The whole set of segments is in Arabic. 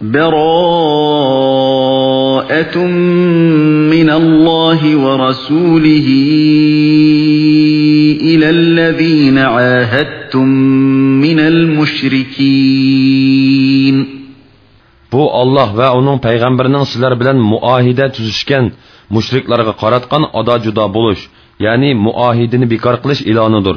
براءة من الله ورسوله إلى الذين عاهدتم من المشركين Bu Allah va uning payg'ambarining sizlar bilan muahida tuzishgan mushriklarga qaratgan ado judo bo'lish, ya'ni muahidini bekor qilish e'lonidir.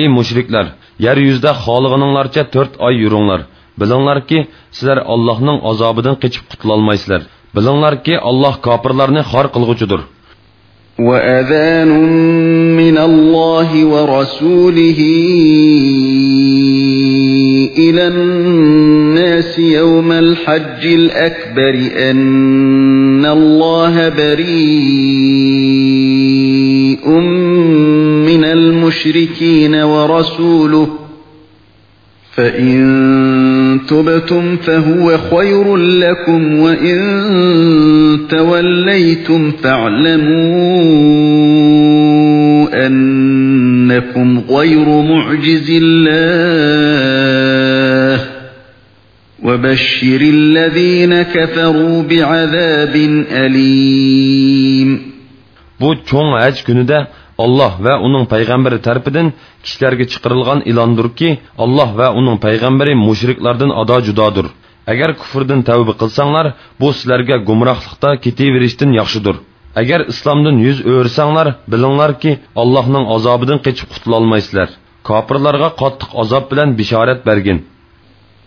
Ey müşrikler! yer yuzida xolig'ininglarcha to'rt oy yuringlar bilinglarki sizlar allohning azobidan qechib qutulolmaysizlar bilinglarki alloh kofirlarni xor qilg'uchidir وأذان من الله ورسوله إلى الناس يوم الحج الأكبر أن الله بريء المشركين ورسوله فإن تبتم فهو خير لكم وإن توليتم فاعلموا أنكم غير معجز الله وبشر الذين كفروا بعذاب أليم Bu çoğun haj günüde Allah və onun peyğəmbəri tərəfindən kişilərə çıxarılğan ilandırki, Allah və onun peyğəmbəri müşriklərdən ada judadır. Əgər küfrdən təvbə qılsanlar, bu sizlərə gumrahlıqda ketiverişdən yaxşıdır. Əgər İslamdan yüz öyrəsənglər, bilinlər ki, Allahın azabından qaçıb qutula almaysızlar. Kafirlərə qatlıq azab bilan bişarət bərgin.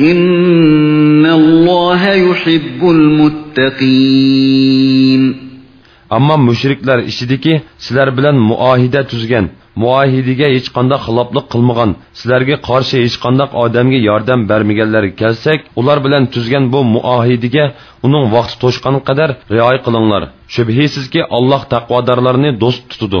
إن الله يحب المتقين ammo mushriklar ishidiki sizlar bilan muohida tuzgan muohidaga hech qanday xiloflik qilmagan sizlarga qarshi hech qanday odamga yordam bermaganlarga kelsak ular bilan tuzgan bu muohidaga uning vaqti to'shqan qadar rioya qilinglar shubhisizki alloh taqvodorlarni do'st tutadi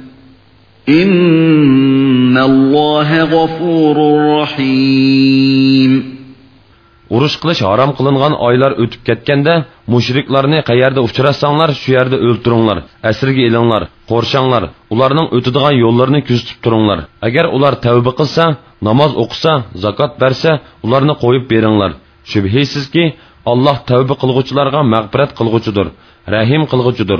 İnnalloha g'afurur rahim. Urush qilish harom qilingan oylar o'tib ketganda mushriklarni qayerda uchrasanglar shu yerda o'ltiringlar, asirga elinglar, qo'rshanglar, ularning o'tadigan yo'llarini kuzatib turinglar. Agar ular tavba qilsa, namoz o'qisa, zakot bersa, ularni qo'yib beringlar. Shubhisizki, Alloh tavba qilguvchilarga mag'firat qilguvchidir, rahim qilguvchidir.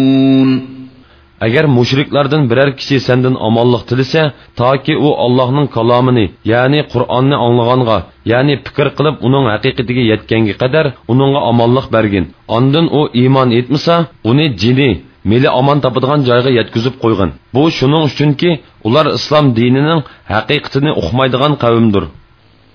agar mushriklardan biror kishi sendan omonlik tilasa toki u allohning kalomini ya'ni qur'onni anglag'anga ya'ni fikr qilib uning haqiqatiga yetganga qadar uningga omonlik bergin ondin u iymon etmasa uni jini meli omon topadigan joyga yetkazib qo'ygin bu shuning uchunki ular islom dinining haqiqatini uqmaydigan qavmdir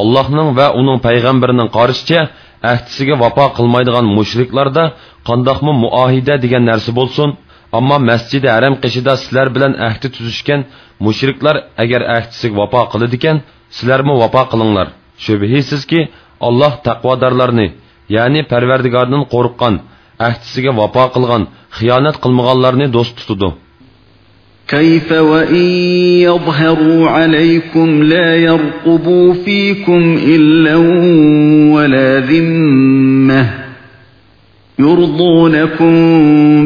Allah'ның va uning payg'ambarining qarashicha ahdisiga vafo qilmaydigan mushriklarda qandoqmi muahida degan narsa bo'lsin ammo masjidi haram qishida sizlar bilan ahdi tuzishgan mushriklar agar ahdisiga vafo qiladigan sizlarmi vafo qilinglar shubhisizki alloh taqvodorlarni ya'ni parvardigordan qo'rqqan ahdisiga vafo qilgan xiyonat qilmaganlarni do'st tutadi كيف وإن يظهروا عليكم لا يرقبوا فيكم إلا ولا ذمة يرضونكم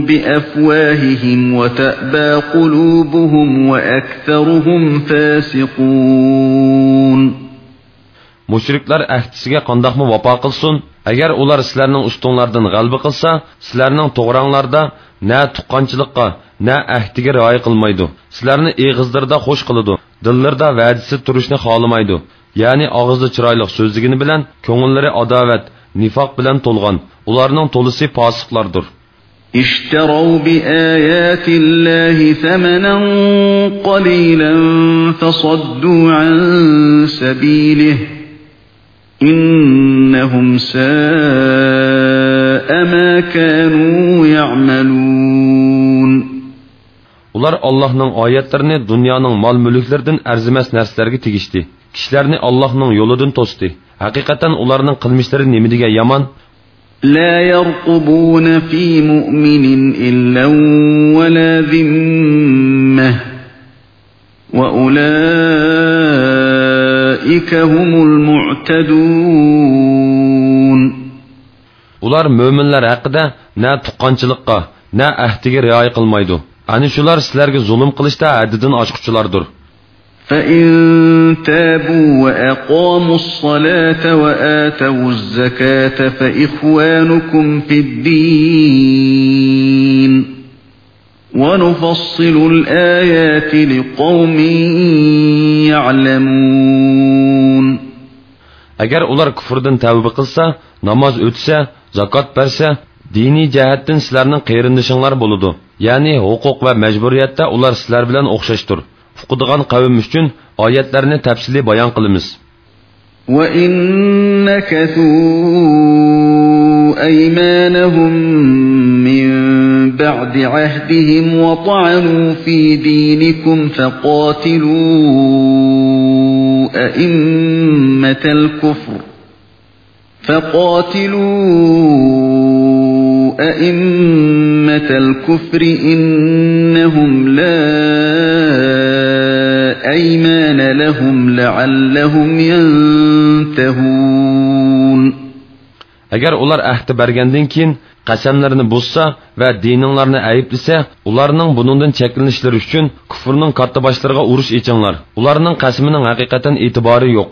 بأفواههم وتأبى قلوبهم وأكثرهم فاسقون. مشركلر اهتسيگه قنداخ مو أگر اولار سلرنن استونلردن غلب قلسا سلرنن توغرانلرده na tuqqanchilikqa na ahdiga rioya qilmaydi sizlarni eg'izlarda xush qiladi dillarda va'disi turishni xohlamaydi ya'ni og'izda chiroyli so'zligini bilan ko'ngillari adovat nifoq bilan to'lgan ularning to'lisi posiqlardir اشتروا بآيات الله ثمنا قليلا فصدوا عن سبيله إنهم ساء ما كانوا يعملون ular allohning oyatlarini dunyoning mol mulklaridan arzimas narsalarga tegishdi kishilarni allohning yo'lidan to'sdi haqiqatan ularning qilmishlari nima degan yomon لا يرقبون في مؤمن إلا ولا ذمة وأولئك هم المعتدون ular mo'minlar haqida na tuqqanchilikqa na ahdiga rioya qilmaydi ana shular sizlarga zulm qilishda haddidan oshquchilardir فإن تابوا وأقاموا الصلاة وآتوا الزكاة فإخوانكم في الدين ونفصل الآيات لقوم يعلمون agar ular kufrdan tavba qilsa namoz o'tsa zakot bersa diniy jihatdan sizlarning qarindishinglar bo'ladi ya'ni huquq va majburiyatda ular sizlar bilan o'xshashdir uqadigan qavm uchun oyatlarni tafsiliy bayon qilamiz وإن أيمانهم من بعد عهدهم وطعنوا في دينكم فقاتلوا أئمة الكفر فقاتلوا أئمة الكفر إنهم لا أيمان لهم لعلهم ينتهون agar ular ahdi bergandan keyin qasamlarini buzsa va dininglarni ayblasa ularning bunundan cheklanishlari uchun kufrning katta boshlariga urush echinglar ularning qasmining haqiqatan e'tibori yo'q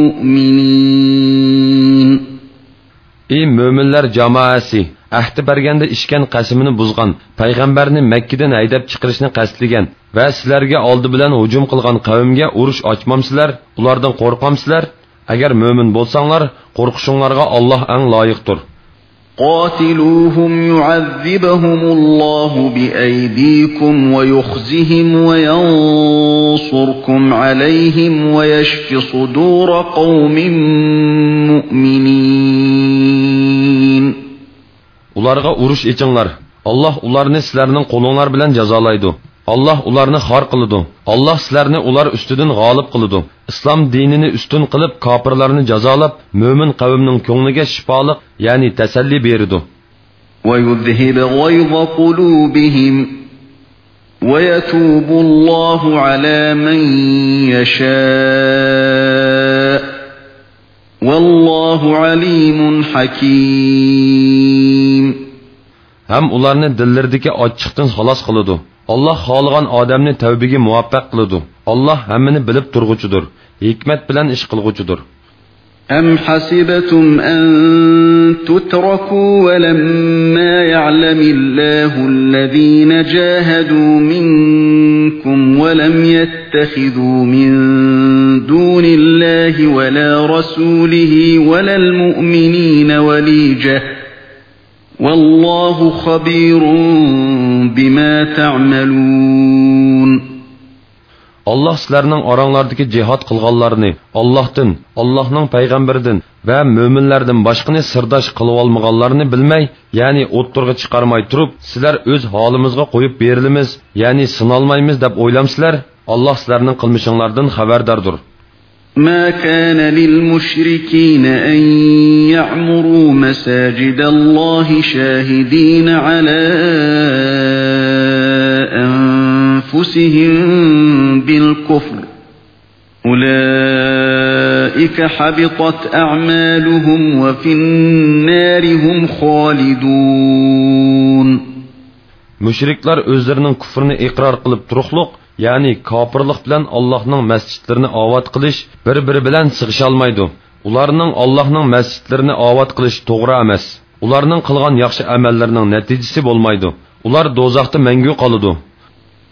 mo'minlar jamoasi ahdi berganda ishkan qasimini buzgan payg'ambarni makkadan haydab chiqarishni qasdlagan va sizlarga oldi bilan hujum qilgan qavmga urush ochmamsizlar ulardan qo'rqamsizlar agar mo'min bo'lsanglar qo'rqishinglarga olloh ang loyiqdir قاتلوهم يعذبهم الله بأيديكم ويخزهم وينصركم عليهم ويشف صدور قوم مؤمنين ularga urush echinglar alloh ularni sizlarning qo'linglar bilan jazolaydi alloh ularni xor qiladi alloh sizlarni ular ustidan g'olib qiladi islom dinini ustun qilib kofirlarni jazolab mo'min qavmning ko'ngliga shifoliq ya'ni tasalli beradi ويذهب غيظ قلوبهم ويتوب الله على من يشاء والله عليم حكيم هم اولارنی دلردیکی آچیقتن خلاص قلیدو. الله خالغان آدمنی توبیگی موفق قلیدو. الله همینی بلیب ترغوچودور. حکمت بلن اش أم حسبتم أن تتركوا ولما يعلم الله الذين جاهدوا منكم ولم يتخذوا من دون الله ولا رسوله ولا المؤمنين وليجه والله خبير بما تعملون Allah sizlarning oranglardagi jihad qilganlarni Allohdan, Allohning payg'ambaridan va mo'minlardan boshqani sirdosh qilib olmaganlarni bilmay, ya'ni o'ttirga chiqarmay turib, sizlar o'z holimizga qo'yib berilamiz, ya'ni sinolmaymiz deb o'ylamsizlar. Alloh sizlarning qilmishinglardan xabardordir. ما كان للمشركين أن يعمروا مساجد الله شاهدين على أنفسهم بالكفر. أولئك حبطت أعمالهم وفي النار هم خالدون. Müşrikler özlerinin küfrünü ikrar kılıp turuqluq, ya'ni kofirlik bilan allohning masjidlarini obod qilish bir biri bilan sig'isholmaydi ularning allohning masjidlarini obod qilish to'g'ri emas ularning qilgan yaxshi amallarining natijasi bo'lmaydi ular do'zaxda mangu qoladi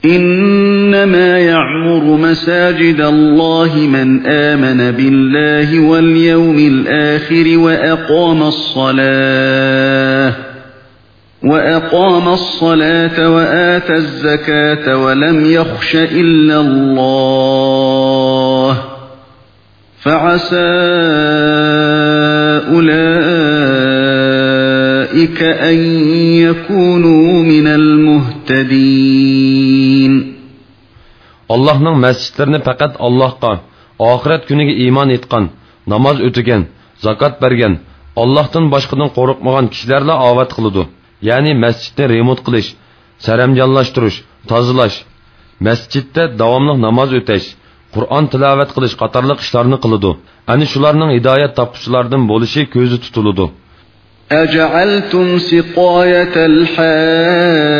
إنما يعمر مساجد الله من آمن بالله واليوم الآخر وأقام الصلاة وأقام الصلاة وآتى الزكاة ولم يخش إلا الله فعسى أولئك أن يكونوا من المهتدين Allah'ın məscidlərini faqat Allahqa, axirət günüge iman etqan, namaz ötügən, zakat bergen, Allah'tan başqadan qoruqmagan kişilərlə avat qılıdı. Yani məscidni remont qilish, saramjonlashtirish, tozalash, masjidda davomli namoz o'tash, Qur'on tilovat qilish qatorliq ishlarni qiladi. Ani shularning hidoyat topuvchilardan bo'lishi ko'zi tutiladi. أجعلتم سقاية الحاج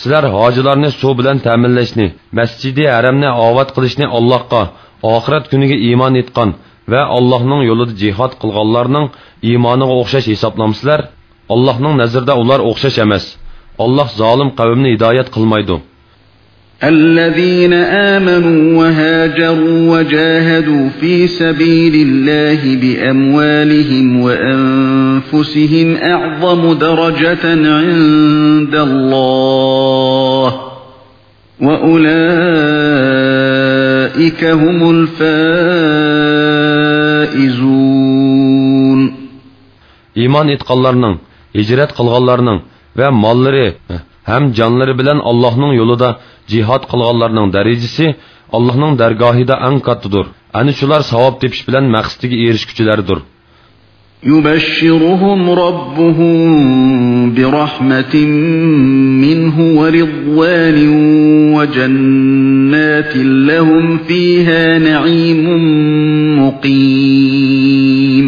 Sizlar hojilarni suv bilan ta'minlashni, masjidi haramni obod qilishni Allohga, oxirat kuniga iymon etgan va Allohning yo'lida jihad qilganlarning iymoniga o'xshash hisoblamsizlar. Allohning nazarida ular o'xshash emas. Alloh zolim qavmni hidoyat qilmaydi. الذين آمنوا وهاجروا وجاهدوا في سبيل الله بأموالهم وأنفسهم أعظم درجة عند الله وأولئك هم الفائزون. iymon etganlarning hijrat qilganlarning va mollari ham jonlari bilan Allohning yo'lida jihad qilganlarning darajasi Allohning dargohida eng kattadir. Ani shular savob tepish bilan maqsadiga erishguchilardir. يبشرهم ربهم برحمة منه ورضوان وجنات لهم فيها نعيم مقيم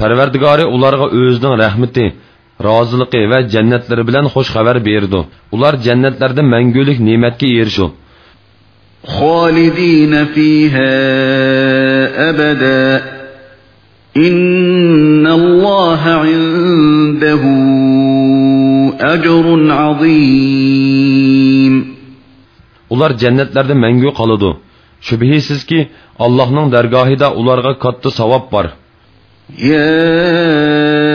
Parvardigori ularga o'zining rahmati, roziligi va jannatlari bilan xush xabar berdi. Ular jannatlarda mangulik ne'matga. خالدين فيها أبدا إن الله عنده أجر عظيم Ular jannatlarda mangu qoladi. Shubhisizki, Allohning dargohida ularga katta savob bor. يا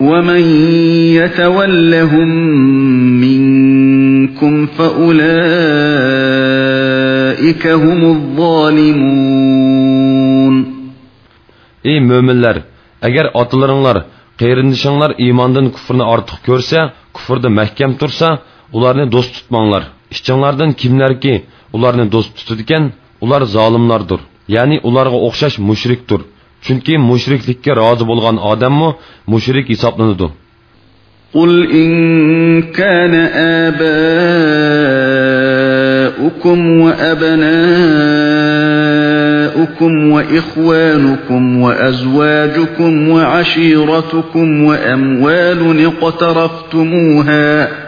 ومن يتولهم منكم فأولئك هم الظالمون ey mo'minlar agar otalaringlar qerindishinglar iymondan kufrni ortiq ko'rsa kufrda mahkam tursa ularni do'st tutmanglar ichinglardan kimlarki ularni do'st tutadigan ular zolimlardir ya'ni ularga o'xshash mushrikdir chunki mushriklikka rozi bo'lgan odammi mushrik hisoblanadi قل إن كان آباؤكم وأبناؤكم وإخوانكم وأزواجكم وعشيرتكم وأموال اقترفتموها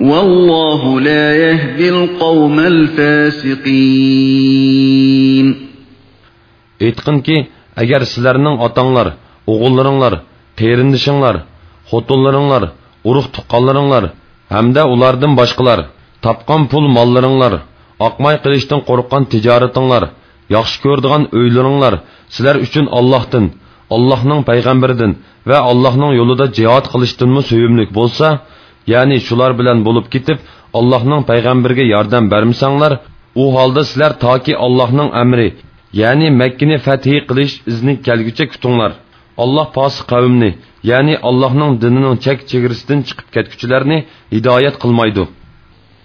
والله لا يهدي القوم الفاسقين aytqinki agar sizlarning otanglar o'g'illaringlar qerindishinglar xotinlaringlar urug' tuqqanlaringlar hamda ulardan boshqalar topgan pul mollaringlar oqmay qilishdan qo'rqqan tijoratinglar yaxshi ko'rdigan uylaringlar sizlar uchun ollohdan allohning payg'ambaridan va allohning yo'lida jihod qilishdanmi suyumlik bo'lsa ya'ni shular bilan bo'lib ketib allohning payg'ambariga yordam bermasanglar u holda sizlar toki allohning amri ya'ni makkani fathi qilish izni kelgucha kutinglar alloh posi qavmni ya'ni allohning dinining chek chegarasidan chiqib ketguchilarni hidoyat qilmaydi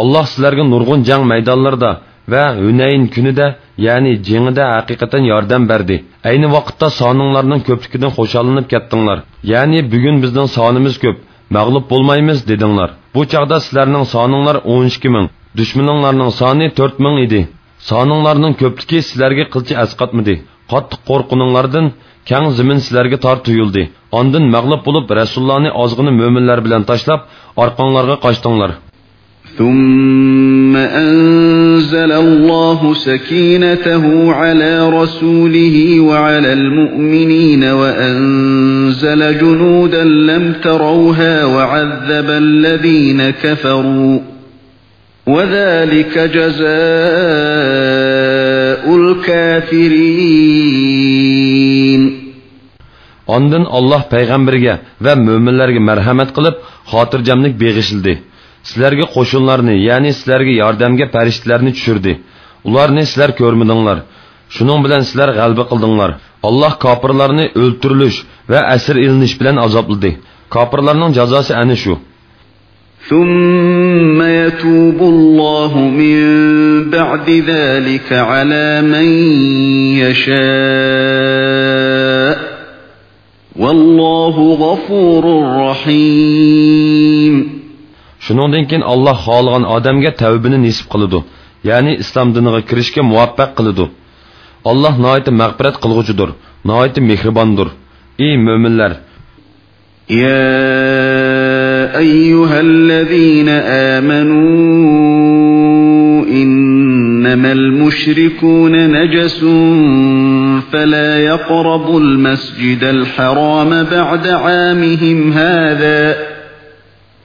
alloh sizlarga nurg'un jang maydonlarida va hunayn kunida ya'ni jengida haqiqatan yordam berdi. Ayni vaqtda soninglarning ko'pligidan xo'shallanib ketdinglar. Ya'ni bugun bizning sonimiz ko'p mag'lub bo'lmaymiz dedinglar. Bu chog'da sizlarning soninglar o'n ikki ming dushmaninglarning soni to'rt ming edi. Soninglarning ko'pligi sizlarga qilcha asqatmidi qattiq qo'rquninglardan kang zimin sizlarga tor tuyuldi. Ondin mag'lub bo'lib rasulullohni ozg'ini mo'minlar bilan tashlab orqanglarga qochdinglar ثم أنزل الله سكينته على رسوله وعلى المؤمنين وأنزل جنودا لم تروها وعذب الذين كفروا وذلك جزاء الكافرين Ondan Allah payg'ambarga va mo'minlarga marhamat qilib, xotirjamlik beg'ishildi. Sizlarga qo'shinlarni, ya'ni sizlarga yordamga farishtalarni tushirdi. Ularni sizlar ko'rmadinglar. Shuning bilan sizlar g'alaba qildinglar. Alloh kofirlarni o'ltirilish va asir ilinish bilan azobladi. Kofirlarning jazosi ana shu. ثم يتوب الله من بعد ذلك على من يشاء والله غفور رحيم Shuningdan keyin Alloh xohlagan odamga tavbini nisb qiladi, ya'ni islom diniga kirishga muvaffaq qiladi. Alloh nihoyat mag'firat qilg'uchidir, nihoyat mehribondir. Ey mo'minlar, يا أيها الذين آمنوا إنما المشركون نجس فلا يقربوا المسجد الحرام بعد عامهم هذا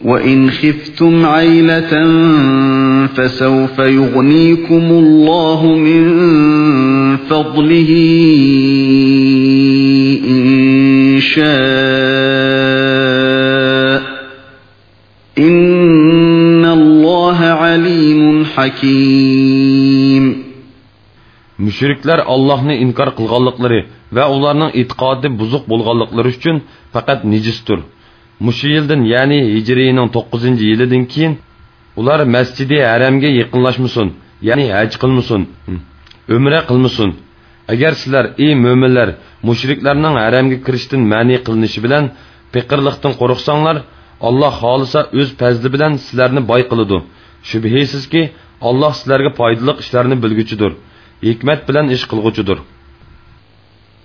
وإن خفتم عيلة فسوف يغنيكم الله من فضله إن شاء إن حكيم mushriklar allohni inkor qilganliklari va ularning e'tiqodi buzuq bo'lganliklari uchun faqat nijisdir mushu yildan ya'ni hijriyning to'qqizinchi yilidan keyin ular masjidi haramga yaqinlashmasin ya'ni haj qilmasin umra qilmasin. Agar sizlar ey mo'minlar mushriklarning haramga kirishdan ma'ni qilinishi bilan piqirliqdan qo'rqsanglar alloh xohlasa o'z fazli bilan sizlarni boy qiladi. Shubhisizki alloh sizlarga foydali ishlarni bilguchidir hikmat bilan ish qilg'uchidir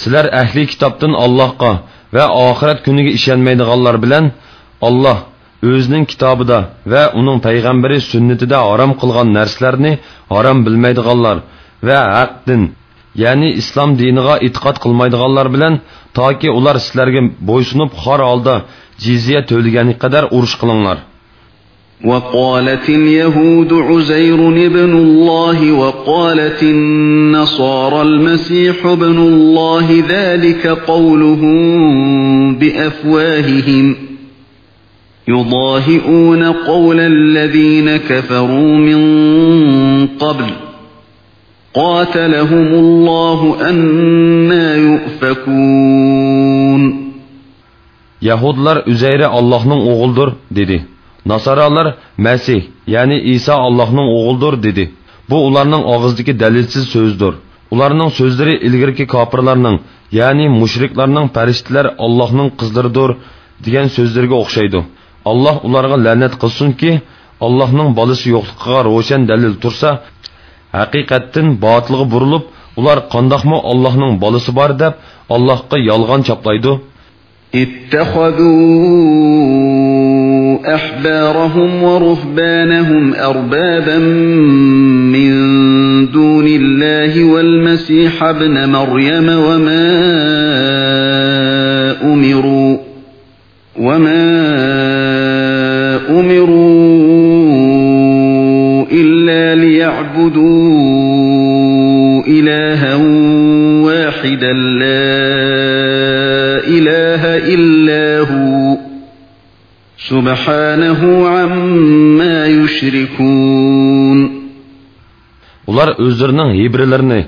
sizlar ahli kitobdan allohga va oxirat kuniga ishonmaydiganlar bilan olloh o'zining kitobida va uning payg'ambari sunnatida harom qilgan narsalarni harom bilmaydiganlar va haqdin ya'ni islom diniga e'tiqod qilmaydiganlar bilan toki ular sizlarga bo'ysunib xor holda jizya to'lagani qadar urush qilinglar وقالت اليهود عزير ابن الله وقالت النصارى المسيح ابن الله ذلك قولهم بأفواههم يضاهئون قول الذين كفروا من قبل قاتلهم الله أنا يؤفكون Yahudlar Üzeyre Allah'ın oğuldur dedi. Nasaralar Mesih yani İsa Allah'ın oğuldur dedi. Bu ularning og'izdagi dalilsiz so'zdir. Ularning so'zlari ilgirki kofirlarning, ya'ni mushriklarning farishtalar Allohning qizlaridir degan so'zlarga o'xshaydi. Alloh ularga la'nat qilsinki, Allohning bolasi yo'qligiga ro'shan dalil tursa, haqiqatdan botilga burilib, ular qandoqmi Allohning bolasi bor deb Allohga yolg'on chaplaydi. اتخذوا أحبارهم ورهبانهم أربابا من دون الله والمسيح ابن مريم وما أمروا وما أمروا سبحانه عما يشركون Ular o'zlarining hibrilarini,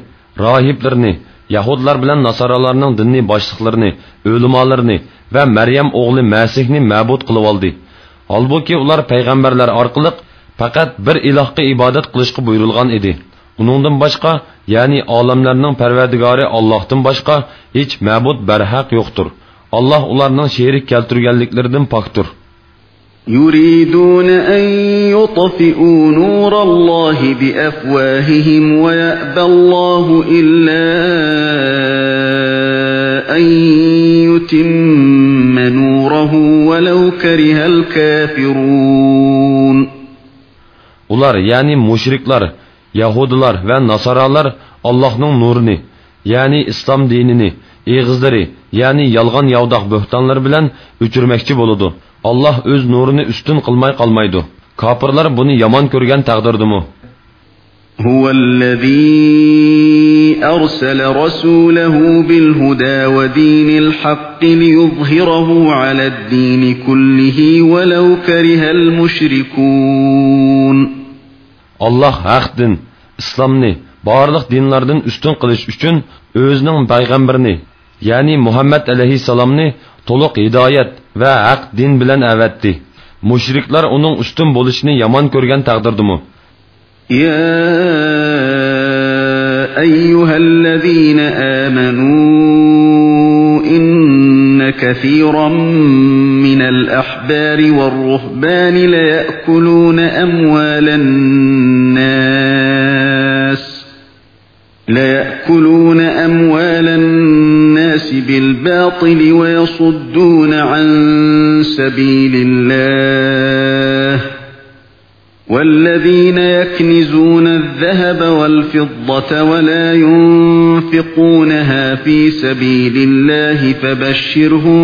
rohiblarini, Yahudlar bilan Nasaralarning dinni boshliqlarini, o'limolarini va Maryam o'g'li Masihni ma'bud qilib oldi. Holbuki ular payg'ambarlar orqali faqat bir ilohga ibodat qilishga buyurilgan edi. Uningdan boshqa, ya'ni olamlarning Parvardigori Allohdan boshqa hech ma'bud barhaq yo'qdir. Alloh ularning sherik keltirganliklaridan pokdir. يريدون أن يطفئوا نور الله بأفواههم ويأبى الله إلا أن يتم نوره ولو كره الكافرون Ular yani müşrikler, Yahudiler ve Nasaralar Allah'ın nurunu, yani İslam dinini, eğizleri, yani yalgan yavdaq böhtanlar bilen öçürmekçi boludu. Allah öz nurunu üstün kılmay kalmaydı. Kapırlar bunu yaman körgen takdirdi mu? هو الذي أرسل رسوله بالهدى ودين الحق ليظهره على الدين كله ولو كره المشركون Allah haqdin, İslamni, barlıq dinlardan üstün qilish uchun o'zining payg'ambarini, ya'ni Muhammad alayhissalomni to'liq hidoyat va haq din bilan avatdi. Mushriklar uning ustun bo'lishini yomon ko'rgan taqdirdimi? يا أيها الذين آمنوا إن كثيرا من الأحبار والرهبان ليأكلون أموال الناس ليأكلون أموال بالباطل ويصدون عن سبيل الله والذين يكنزون الذهب والفضة ولا ينفقونها في سبيل الله فبشرهم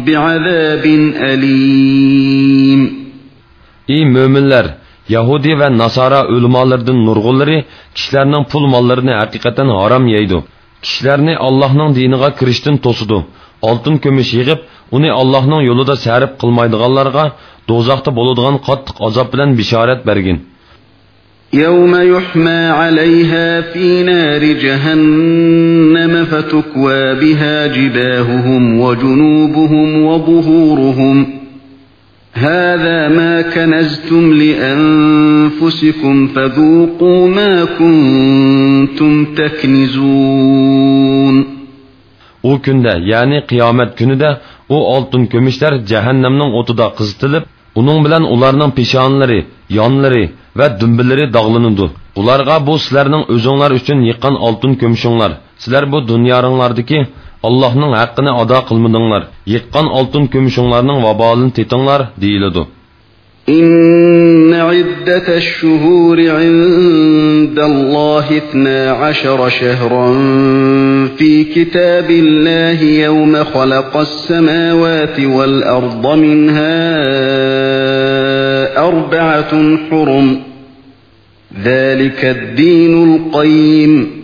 بعذاب أليم Ey müminler! Yahudi ve Nasara ulamalardan nurgulları kişilerinin pul mallarını hakikaten haram yeydi. Kişilerini Allah'ın diniga kirishdan tosudu. Altın kömüş yig'ib, uni Allohning yo'lida sarf qilmaydiganlarga do'zaxda bo'ladigan qattiq azob bilan bishorat bergin. يوم يحمى عليها في نار جهنم فتكوى بها جباههم وجنوبهم وظهورهم هذا ما كنزتم لأنفسكم فذوقوا ما كنتم تكنزون u kunda ya'ni qiyomat kunida u oltin ko'mishlar jahannamning o'tida qizitilib uning bilan ularning peshonlari yonlari va dumbilari dog'lanadi ularga bu sizlarning o'zinglar uchun yiqqan oltin ko'mishinglar sizlar bu dunyoringlardagi ado qilmadinglar. Yiqqan oltin ko'mishinglarning vabolini tetinglar deyiladi. إن عدة الشهور عند الله اثنا عشر شهرا في كتاب الله يوم خلق السماوات والأرض منها أربعة حرم ذلك الدين القيم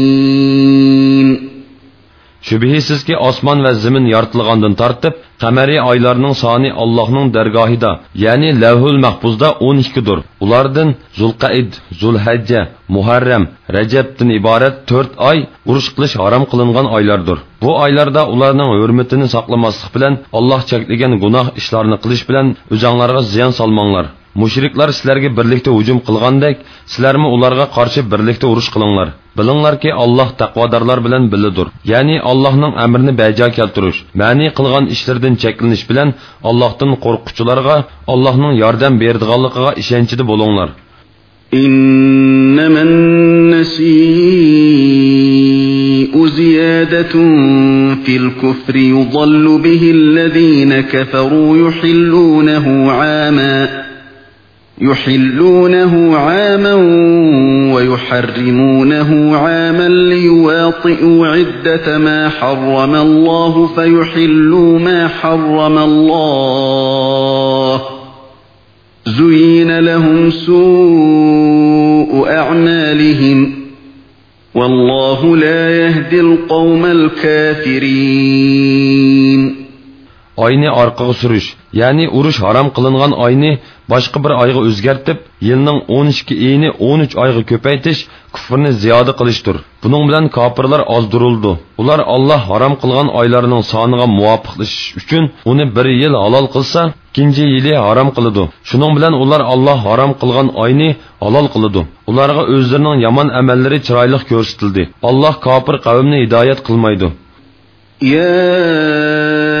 Şübhisiz ki, osman və zimin yartılğandan tartıb, qəməri aylarının sani Allah'ın dərgahida, yəni Ləvhül Məhbuzda 12-dir. Ulardan Zulqaid, Zulhəccə, Muharrem, Rəcəbdən ibarət 4 ay uruş qilish haram qılınğan aylardır. Bu aylarda ularning hörmətini saqlamaslıq bilan Allah çəkligən günah işlərini qilish bilan özənglərə ziyan salmanglar. Mushriklar sizlarga birlikda hujum qilgandek sizlarmi ularga qarshi birlikda urush qilinglar bilinglarki alloh taqvodorlar bilan bilidir ya'ni allohning amrini bajo keltirish ma'ni qilgan ishlardan cheklanish bilan allohdan qo'rquvchilarga allohning yordam berdiganligiga ishonchida bo'linglar إنما النسيء زيادة في الكفر يضل به الذين كفروا يحلونه عاماً يحلونه عاما ويحرمونه عاما ليواطئوا عدة ما حرم الله فيحلوا ما حرم الله. زين لهم سوء أعمالهم. والله لا يهدي القوم الكافرين. Oyni orqaga surish ya'ni urush harom qilingan oyni boshqa bir oyga o'zgartib yilning 12 oyini 13 oyga ko'paytish kufrni ziyoda qilishdir buning bilan kofirlar ozdirildi ular olloh harom qilgan oylarning soniga muvofiqlashish uchun uni bir yil halol qilsa ikkinchi yili harom qiladi shuning bilan ular olloh harom qilgan oyni halol qiladi ularga o'zlarining yomon amallari chiroyli ko'rsatildi alloh kofir qavmni hidoyat qilmaydi يا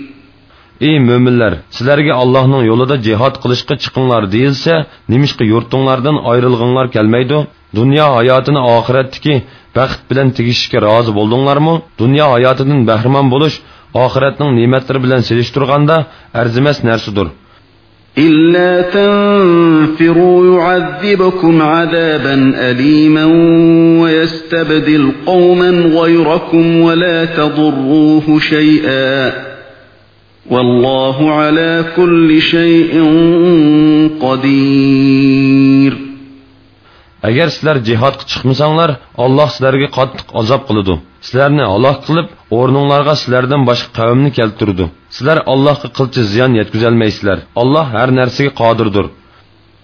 ey mo'minlar sizlarga allohning yo'lida jihod qilishga chiqinglar deyilsa nimishqa yurtinglardan ayrilg'inglar kelmaydi dunyo hayotini oxiratdiki baxt bilan tegishishga rozi bo'ldinglarmi dunyo hayotidan bahramon bo'lish oxiratning ne'matlari bilan selishtirganda arzimas narsadir إلا تنفروا يعذبكم عذابا أليما ويستبدل قوما غيركم ولا تضروه شيئا والله على كل شيء قدير agar sizlar jihodga chiqmasanglar alloh sizlarga qattiq azob qiladi sizlarni halok qilib o'rninglarga sizlardan boshqa qavmni keltirdi sizlar allohga qilchi ziyon yetkazolmaysizlar alloh har narsaga qodirdir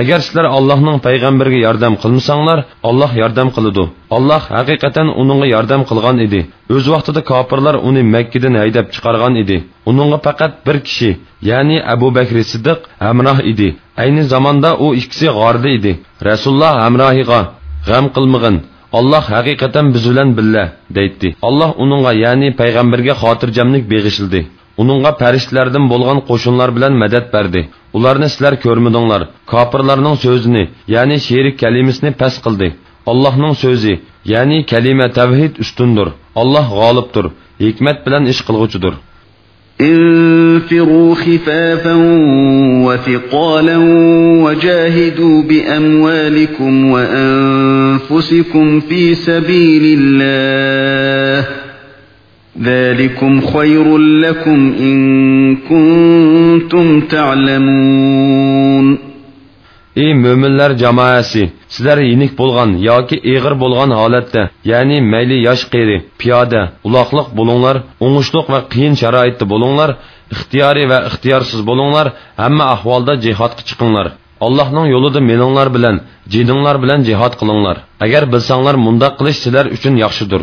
agar sizlar allohning payg'ambariga yordam qilmasanglar alloh yordam qiladi alloh haqiqatan uningga yordam qilgan edi o'z vaqtida kofirlar uni makkadan haydab chiqargan edi uningga faqat bir kishi ya'ni abu bakr siddiq hamroh edi ayni zamonda u ikkisi g'orda edi rasululloh hamrohiga g'am qilmag'in alloh haqiqatan biz bilan billa deydi alloh uningga ya'ni payg'ambarga xotirjamlik beg'ishildi uningga farishtalardan bo'lgan qo'shinlar bilan madad berdi ularni sizlar ko'rmadinglar kofirlarning so'zini ya'ni sherik kalimasini past qildi allohning so'zi ya'ni kalima tavhid ustundir alloh g'olibdir hikmat bilan ish qilg'uchidir انفروا خفافا وثقالا وجاهدوا بأموالكم وأنفسكم في سبيل الله ذلكم خير لكم إن كنتم تعلمون ey mo'minlar jamoasi sizlar yenik bo'lgan yoki eg'ir bo'lgan holatda ya'ni mayli yosh qeri piyoda uloqliq bo'linglar o'ngishliq va qiyin sharoitda bo'linglar ixtiyoriy va ixtiyorsiz bo'linglar hamma ahvolda jihodga chiqinglar allohning yo'lida meninglar bilan jininglar bilan jihod qilinglar agar bilsanglar mundoq qilish sizlar uchun yaxshidir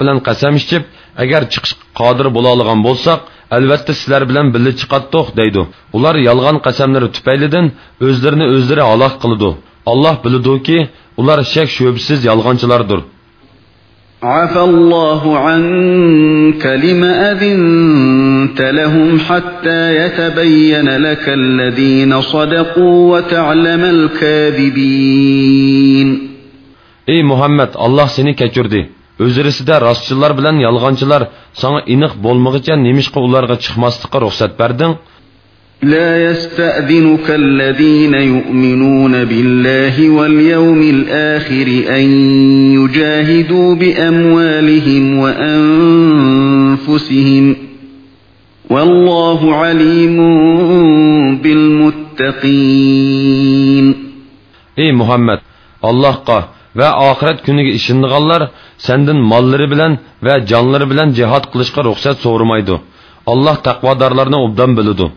bilan qasam ichib agar chiqish qodir bo'la olgan bo'lsak albatta sizlar bilan birga chiqatdiq deydi ular yolg'on qasamlari tufaylidan o'zlarini o'zlari halok qiladi alloh bilidiki ular shak shubsiz yolg'onchilardir عفى الله عنك لم أذنت لهم حتى يتبين لك الذين صدقوا وتعلم الكاذبين ey muhammad alloh seni kechirdi o'zirisida rostchilar bilan yolg'onchilar sanga iniq bo'lmag'icha nemishqa ularga chiqmaslikqa ruxsat berding لا يستأذنك الذين يؤمنون بالله واليوم الآخر أن يجاهدوا بأموالهم وأنفسهم والله عليم بالمتقين. ئى مۇھەممەد ئاللاھقا ۋە ئاخىرەت كۈنىگە ئىشەنگەنلەر سەندىن ماللىرى بىلەن ۋە جانلىرى بىلەن جىھاد قىلىشقا رۇخسەت سورىمايدۇ الله تقوادارلرنه ابدان بلودو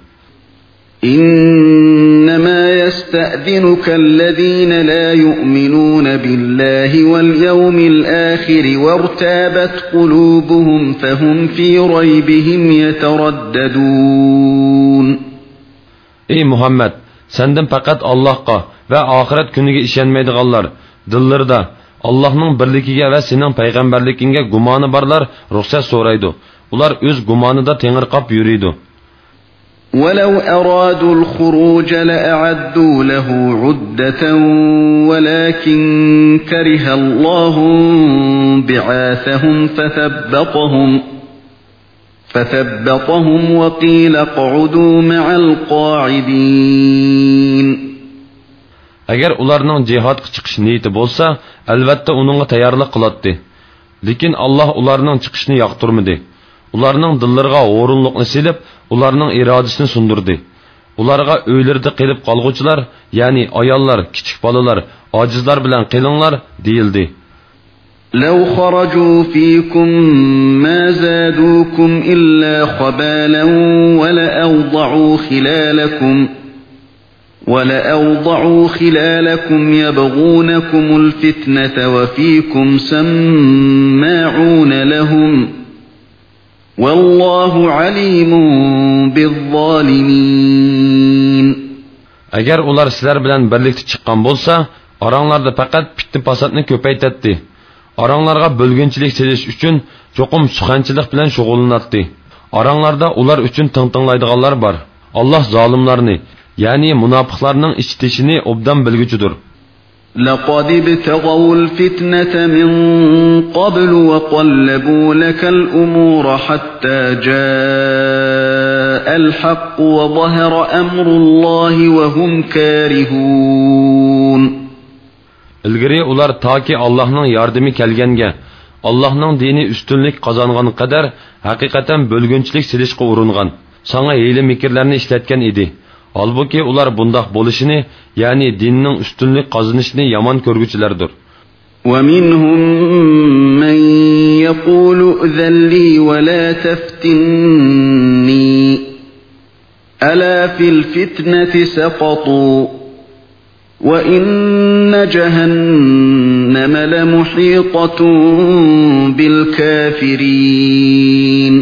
إنما يستأذنك الذين لا يؤمنون بالله واليوم الآخر وارتابت قلوبهم فهم في ريبهم يترددون ey muhammad sendan faqat allohga va oxirat kuniga ishonmaydiganlar dillarida allohning birligiga va sening payg'ambarligingga gumoni borlar ruxsat so'raydi ular o'z gumonida tengirqab yuriydi ولو أرادوا الخروج لأعدوا له عدة ولكن كره الله بعاثهم فثبطهم فثبطهم وقيل اقعدوا مع القاعدين agar ularning jihodga chiqish niyati bo'lsa albatta uningga tayyorlik qiladi lekin alloh ularning chiqishini yoqtirmadi ularning dillariga o'rinliqni silib ularning irodasini sundirdi ularga uylarida qilib qolg'uvchilar ya'ni ayollar kichik bolalar ojizlar bilan qilinglar deyildi لو خرجوا فيكم ما زادوكم إلا خبالا ولأوضعوا خلالكم ولأوضعوا خلالكم يبغونكم الفتنة وفيكم سماعون لهم والله عليم بالظالمين agar ular sizlar bilan birlikda chiqqan bo'lsa oranglarda faqat fitna fasodni ko'paytatdi oranglarga bo'lginchilik sezish uchun cho'qim suxanchilik bilan shug'ullanatdi oranglarda ular uchun tingtinglaydiganlar bor alloh zolimlarni ya'ni munofiqlarning ichitishini obdan bilguchidir لقد ابتغوا الفتنة من قبل وقلبوا لك الأمور حتى جاء الحق وظهر أمر الله وهم كارهون ilgari ular toki allohning yordami kelganga allohning dini ustunlik qozongan qadar haqiqatan bo'lgunchilik silishga uringan sanga hiyla mikrlarni ishlatgan edi holbuki ular bundoq bo'lishini ya'ni dinning ustunlik qozonishini yomon ko'rguchilardir ومنهم من يقول ائذن لي ولا تفتني ألا في الفتنة سقطوا وإن جهنم لمحيطة بالكافرين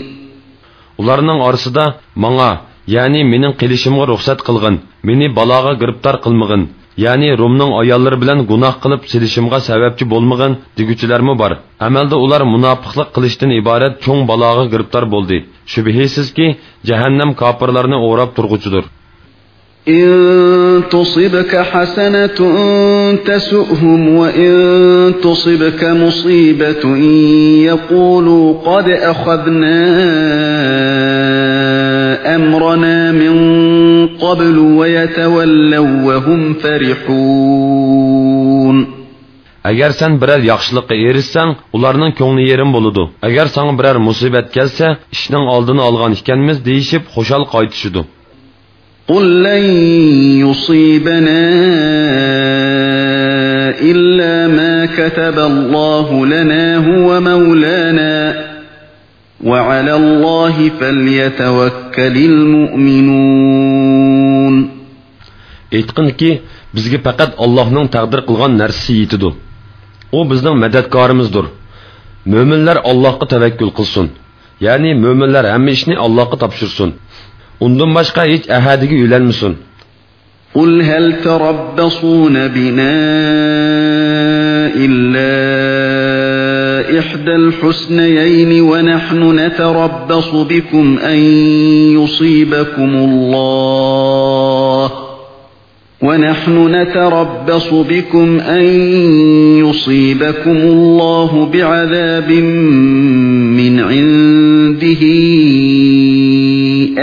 ularning orasida manga ya'ni mening qilishimga ruxsat qilg'in meni baloga giribtor qilmag'in ya'ni rumning ayollari bilan gunoh qilib silishimga sababchi bo'lmag'in deguchilarmi bor amalda ular munofiqlik qilishdan iborat cho'ng baloga giribtor bo'ldi shubhisizki jahannam kofirlarni o'rab turg'uchidir إن تصبك حسنة تسؤهم وإن تصبك مصيبة يقولوا قد أخذنا أمرنا من قبل ويتولوا وهم فرحون agar sen biror yaxshilikqa erishsang ularning ko'ngli yerim bo'ladi agar sanga biror musibat kelsa ishning oldini olgan ekanmiz deyishib xushal qaytishidu قل لن يصيبنا إلا ما كتب الله لنا هو مولانا وعلى الله فليتوكل المؤمنون aytqinki bizga faqat allohning taqdir qilgan narsasi yetidi u bizning madadkorimizdir mo'minlar allohga tavakkul qilsin ya'ni mo'minlar hamma ishni allohga topshirsin undan boshqa hech ahadiga yo'lanmasin قل هل تربصون بنا إلا إحدى الحسنيين ونحن نتربص بكم أن يصيبكم الله. ونحن نتربص بكم أن يصيبكم الله بعذاب من عنده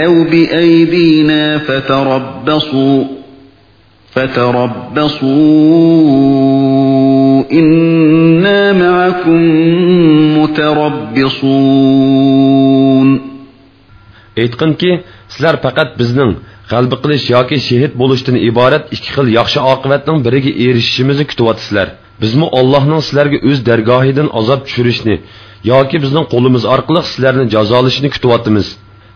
أو بأيدينا فتربصوا فتربصوا إنا معكم متربصون aytqinki sizlar faqat bizning g'alba qilish yoki shehid bo'lishdan iborat ikki xil yaxshi oqibatning biriga erishishimizni kutyapsizlar bizmi allohning sizlarga o'z dargohidan azob tushirishni yoki bizning qo'limiz orqali sizlarni jazolashini kutyapmiz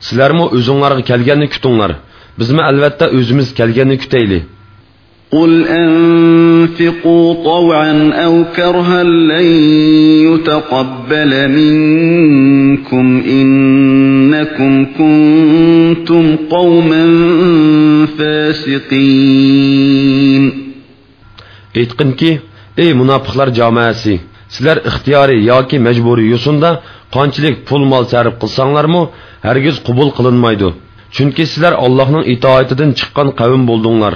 sizlarmi o'zinglarga kelganni kutinglar bizmi albatta o'zimiz kelganni kutaylik قل أنفقوا طوعا أو كرها لن يتقبل منكم إنكم كنتم قوما فاسقين aytqinki ey munofiqlar jamoasi sizlar ixtiyoriy yoki majburiy yo'sinda qanchalik pul mol sarf qilsanglarmi hargiz qabul qilinmaydi chunki sizlar allohning itoatidan chiqqan qavm bo'ldinglar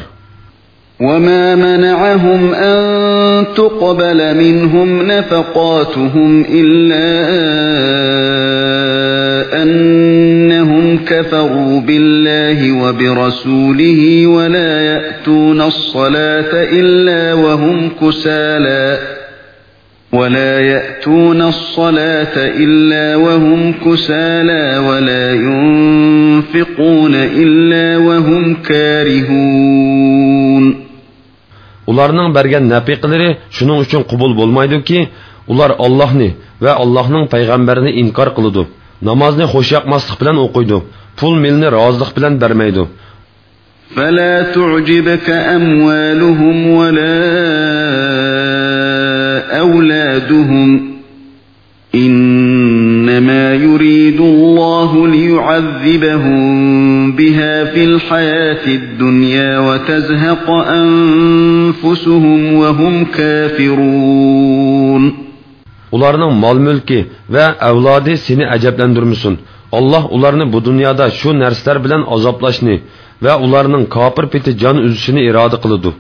وما منعهم أن تقبل منهم نفقاتهم إلا أنهم كفروا بالله وبرسوله ولا يأتون الصلاة إلا وهم كسالى ولا يأتون الصلاة إلا وهم كسالى ولا ينفقون إلا وهم كارهون ularning bergan nafiqlari shuning uchun qubul bo'lmaydiki ular Allohni va Allohning payg'ambarini inkor qiladi namozni xushyoqmaslik bilan o'qiydi pul milni rozilik bilan bermaydi فلا تعجبك أموالهم ولا أولادهم إنما يريد الله ليعذبهم بها في الحياة الدنيا وتزهق أنفسهم وهم كافرون ularning mol mulki va avlodi seni ajablantirmasin alloh ularni bu dunyoda shu narsalar bilan azoblashni va ularning kofir peti jon uzishini iroda qiladi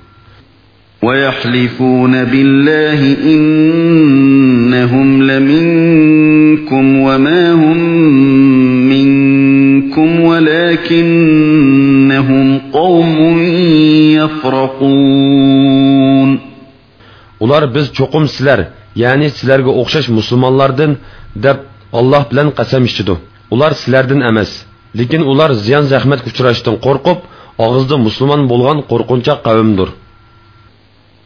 ويحلفون بالله إنهم لمنكم وما هم ولكنهم قوم يفرقون ular biz cho'qim sizlar ya'ni sizlarga o'xshash musulmonlardan deb Alloh bilan qasam ichidi ular sizlardan emas lekin ular ziyon zahmatga uchrashdan qo'rqib og'izda musulmon bo'lgan qo'rqinchoq qavmdir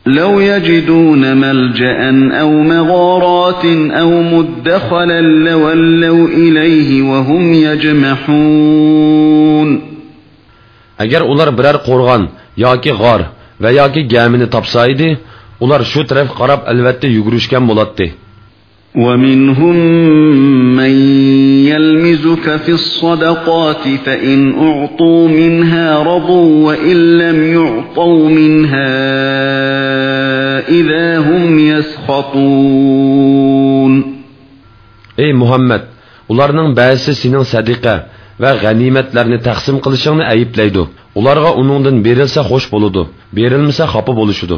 لو يجدون ملجأ أو مغارات أو مدخلا لولوا إليه وهم يجمحون. اگر اولار برر قورغان ياكي غار ve ياكي گامني تاپسايدي اولار شو طرف قراب البته يگوريشكن بولاتتي ومنهم من يلمزك في الصدقات فإن أعطوا منها رضوا وإن لم يعطوا منها إذا هم يسخطون ey muhammad ularning ba'zisi sening sadiqa va g'animatlarni taqsim qilishingni ayiblaydi ularga uningdan berilsa xush bo'ladi berilmasa xafa bo'lishidi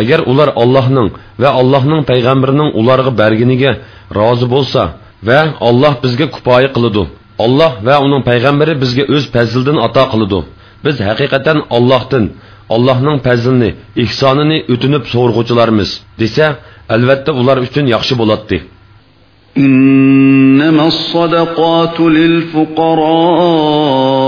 agar ular Allohning va Allohning payg'ambarining ularga berganiga rozi bo'lsa va Alloh bizga kifoya qiladi Alloh va uning payg'ambari bizga o'z fazlidan ato qiladi biz haqiqatan Allohdan Allohning fazlini ihsonini o'tinib so'rg'uvchilarmiz desa albatta ular uchun yaxshi bo'ladi إنما الصدقات للفقراء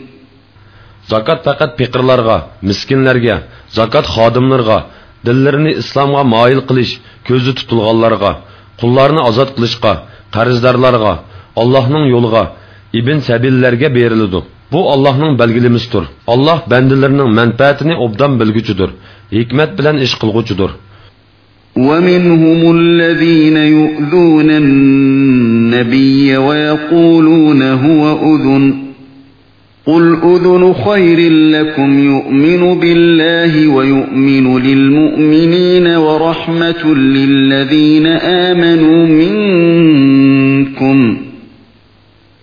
zakot faqat piqirlarga miskinlarga zakot xodimlarga dillarini islomga moyil qilish ko'zi tutilganlarga qullarni ozod qilishga qarzdorlarga allohning yo'liga ibn sabillarga beriladi bu allohning belgilimizdir alloh bandalarining manfaatini obdan bilguchidir hikmat bilan ish qilg'uchidir ومنهم الذين يؤذون النبي ويقولون هو أذن قل أذن خير لكم يؤمن بالله ويؤمن للمؤمنين ورحمة للذين آمنوا منكم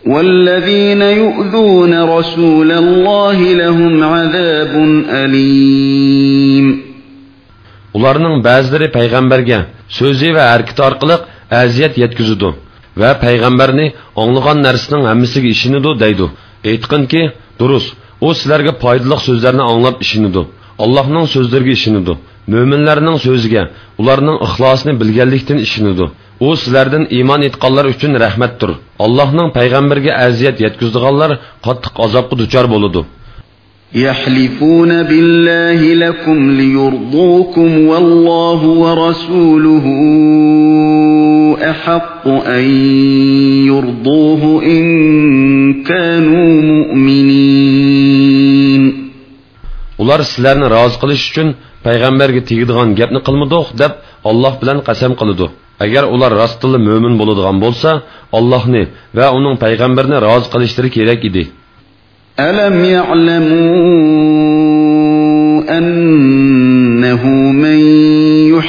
والذين يؤذون رسول الله لهم عذاب أليم ularning ba'zilari payg'ambarga so'zi va harakati orqali aziyat yetkazidi va payg'ambarni anglagan narsaning hammasiga ishonidi deydi aytqinki durust u sizlarga foydali so'zlarni anglab ishonidi allohning so'zlariga ishonidi mo'minlarning so'ziga ularning ixlosini bilganlikdan ishonidi u sizlardan iymon etganlar uchun rahmatdir allohning payg'ambarga aziyat yetkazdiganlar qattiq azobga duchor bo'ladi يحلفون بالله لكم ليرضوكم والله ورسوله أحق أن يرضوه إن كانوا مؤمنين ular sizlarni rozi qilish uchun payg'ambarga tegadigan gapni qilmadoq deb olloh bilan qasam qiladi agar ular rostili mo'min bo'ladigan bo'lsa ollohni va uning payg'ambarini rozi qilishlari kerak edi alam ya'lamu annahu man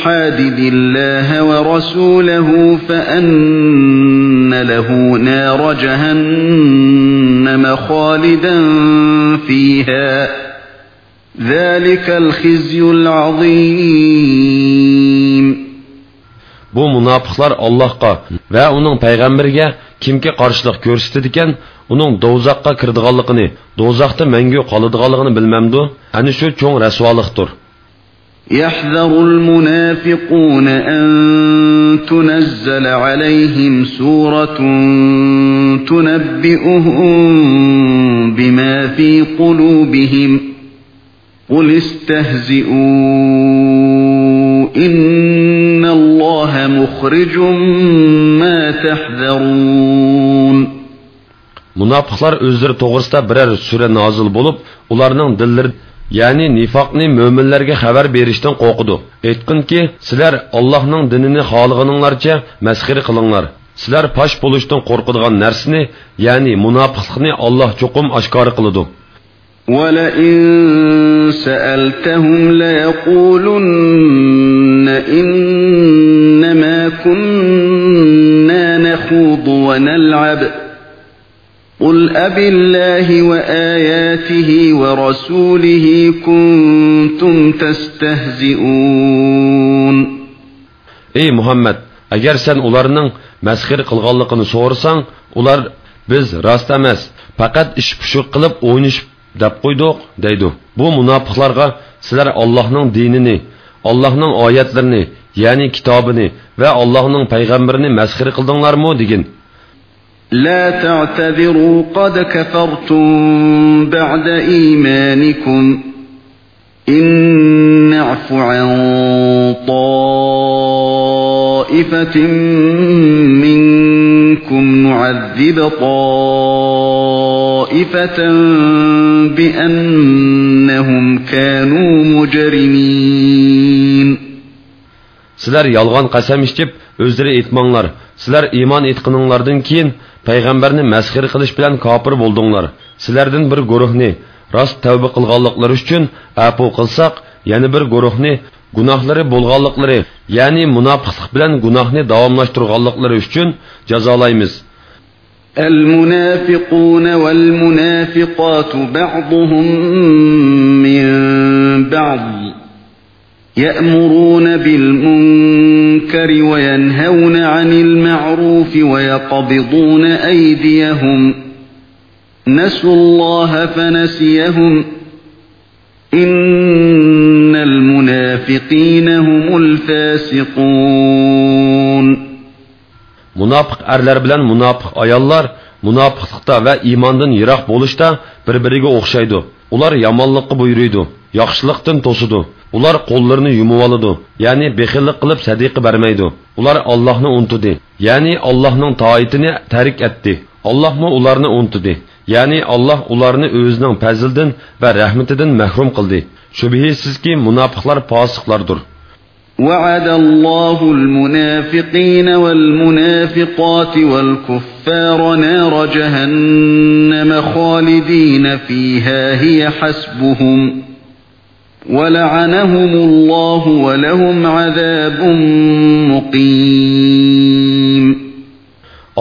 va rasulahu fa anna lahu nar jahannam khalidan fiha ذلك الخزي العظيم bu munofiqlar Allohga va uning payg'ambariga kimga qarshilik ko'rsatadigan uning do'zaxga kirdiganligini do'zaxda mangu qoladiganligini bilmamdu ana shu cho'ng rasvolikdir يحذر المنافقون أن تنزل عليهم سورة تنبئهم بما في قلوبهم. قل استهزئوا إن الله مخرج ما تحذرون. Munofiqlar o'zlari to'g'risida biror sura nozil bo'lib, ularning dillari ya'ni nifoqni mo'minlarga xabar berishdan qo'rqidi. Aytqinki, sizlar Allohning dinini xohlaganinglarcha masxira qilinglar. Sizlar pash bo'lishdan qo'rqadigan narsani, ya'ni munofiqlikni Alloh cho'qim oshkor qiladi. وَلَئِن سَأَلْتَهُمْ لَيَقُولُنَّ إِنَّمَا كُنَّا نَخُوضُ وَنَلْعَبُ قُلْ أَبِاللَّهِ وَآيَاتِهِ وَرَسُولِهِ كُنْتُمْ تَسْتَهْزِئُونَ Ey Muhammed, agar sen ularning masxir qilganligini so'rasang, ular biz rost emas, faqat ish pushuk qilib o'ynashib deb qo'ydik deydi bu munofiqlarga sizlar allohning dinini allohning oyatlarini ya'ni kitobini va allohning payg'ambarini masxir qildinglarmi degin لا تعتذروا قد كفرتم بعد إيمانكم. إن نعف عن طائفة منكم نعذب طائفة بأنهم كانوا مجرمين. سلر يالغان قسم اشتب özleri etmanlar, sizler إيمان etkininlardın kiyin, payg'ambarni masxir qilish bilan kofir bo'ldinglar sizlardan bir guruhni rost tavba qilganliklari uchun apu qilsak yana bir guruhni gunohlari bo'lganliklari ya'ni munofiqlik bilan gunohni davomlashtirganliklari uchun jazolaymiz المنافقون والمنافقات بعضهم من بعض يأمرون بالمنكر وينهون عن المعروف ويقبضون أيديهم. نسوا الله فنسيهم. إن المنافقين هم الفاسقون. منافق أرلر بلن منافق أيالر منافقتا و إيماندن يراح بولشتا بربريغو أخشايدو Ular yamanlıqı buyuruydu, yaxşılıqdın tosudu. Ular qo'llarini yumib oladi ya'ni bexillik qilib sadiqa bermaydi ular ollohni untidi ya'ni allohning toitini tarik etdi allohmi ularni untidi ya'ni alloh ularni o'zining fazlidan va rahmatidan mahrum qildi shubhisizki munofiqlar fosiqlardir وعد الله المنافقين والمنافقات والكفار نار جهنم خالدين فيها هي حسبهم ولعنهم الله ولهم عذاب مقيم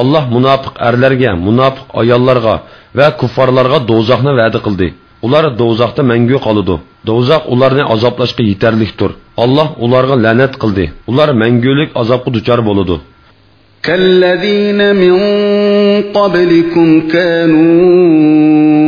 Allah munofiq erlarga, munofiq ayollarga va kuffarlarga do'zaxni va'da qildi. Ular do'zaxda mangu qoladi. Do'zax ularni azoblashga yetarlikdir. Alloh ularga la'nat qildi. Ular mangulik azobga duchor bo'ladi. كالذين من قبلكم كانوا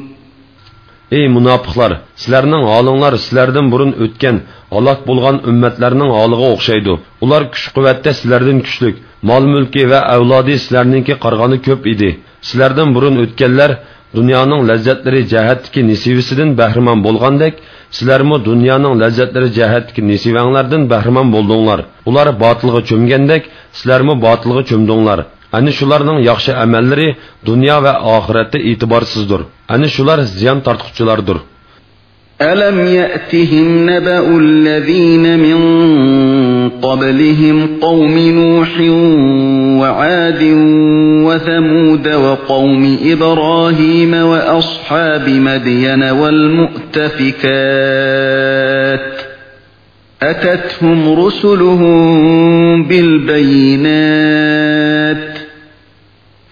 Ey munofiqlar, sizlarning holinglar sizlardan burun o'tgan halok bo'lgan ummatlarning holiga o'xshaydi. Ular kuch-quvvatda sizlardan kuchlik, mol-mulki va avlodi sizlarningki qarg'ani ko'p edi. Sizlardan burun o'tganlar dunyoning lazzatlari jihatdagi nisivisidan bahramon bo'lgandek, sizlarmi dunyoning lazzatlari jihatdagi nisivanglardan bahramon bo'ldinglar. Ular botilga cho'mgandek, sizlarmi botilga cho'mdinglar. Ani shularning yaxshi amallari dunyo va oxiratda e'tiborsizdir. Ani shular ziyon tortquchilardir. ألم يأتهم نبأ الذين من قبلهم قوم نوح وعاد وثمود وقوم إبراهيم وأصحاب مدين والمؤتفكات أتتهم رسلهم بالبينات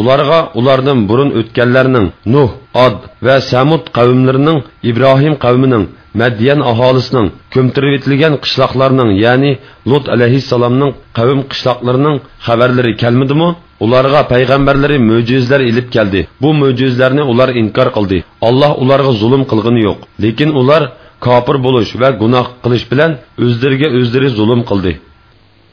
Ularga ulardan burun o'tganlarning Nuh, Ad va Samud qavmlarining Ibrohim qavmining Madyan aholisining ko'mtirib etilgan qishloqlarning, ya'ni Lut alayhissalomning qavm qishloqlarining xabarlari kelmadimi? ularga payg'ambarlari mo'jizlar ilib keldi bu mo'jizlarni ular inkor qildi alloh ularga zulm qilgani yo'q lekin ular kofir bo'lish va gunoh qilish bilan o'zlariga o'zlari zulm qildi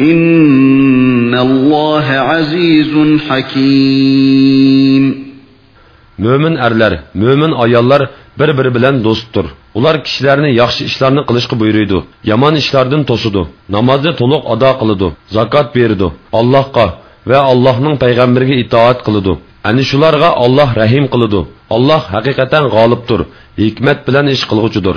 إن الله عزيز حكيم mo'min erlar mo'min ayollar bir biri bilan do'stdir ular kishilarni yaxshi ishlarni qilishga buyuriydi yomon ishlardan to'sidi namozni to'liq ado qiladi zakot beridi allohga va allohning payg'ambariga itoat qiladi ana shularga olloh rahim qiladi olloh haqiqatan g'olibdir hikmat bilan ish qilg'uchidir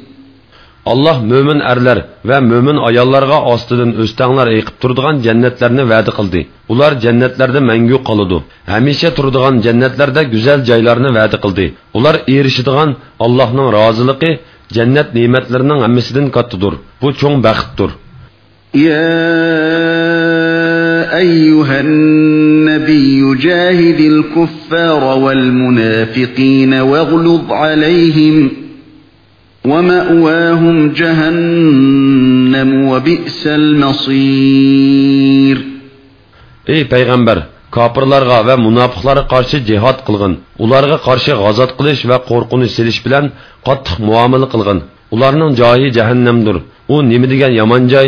alloh mo'min erlar va mo'min ayollarga ostidan o'stanglar eqib turadigan jannatlarni va'da qildi ular jannatlarda mangu qoladi hamisha turadigan jannatlarda go'zal joylarni va'da qildi ular erishadigan allohning roziligi jannat ne'matlarining hammasidan kattadir bu cho'ng baxtdir يا أيها النبي جاهد الكفار والمنافقين واغلظ عليهم وَمَأْوَاهُمْ جَهَنَّمُ وَبِئْسَ الْمَصِيرُ Ey payg'ambar, kofirlarga va munofiqlarga qarshi jihad qilgin. Ularga qarshi g'azot qilish va qo'rquvni selish bilan qattiq muomala qilgin. Ularning joyi jahannamdir. U nima degan yomon joy?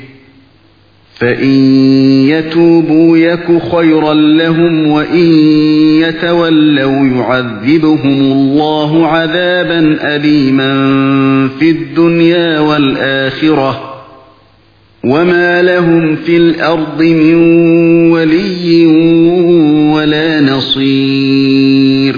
فإن يتوبوا يك خيرا لهم وإن يتولوا يعذبهم الله عذابا أليما في الدنيا والآخرة وما لهم في الأرض من ولي ولا نصير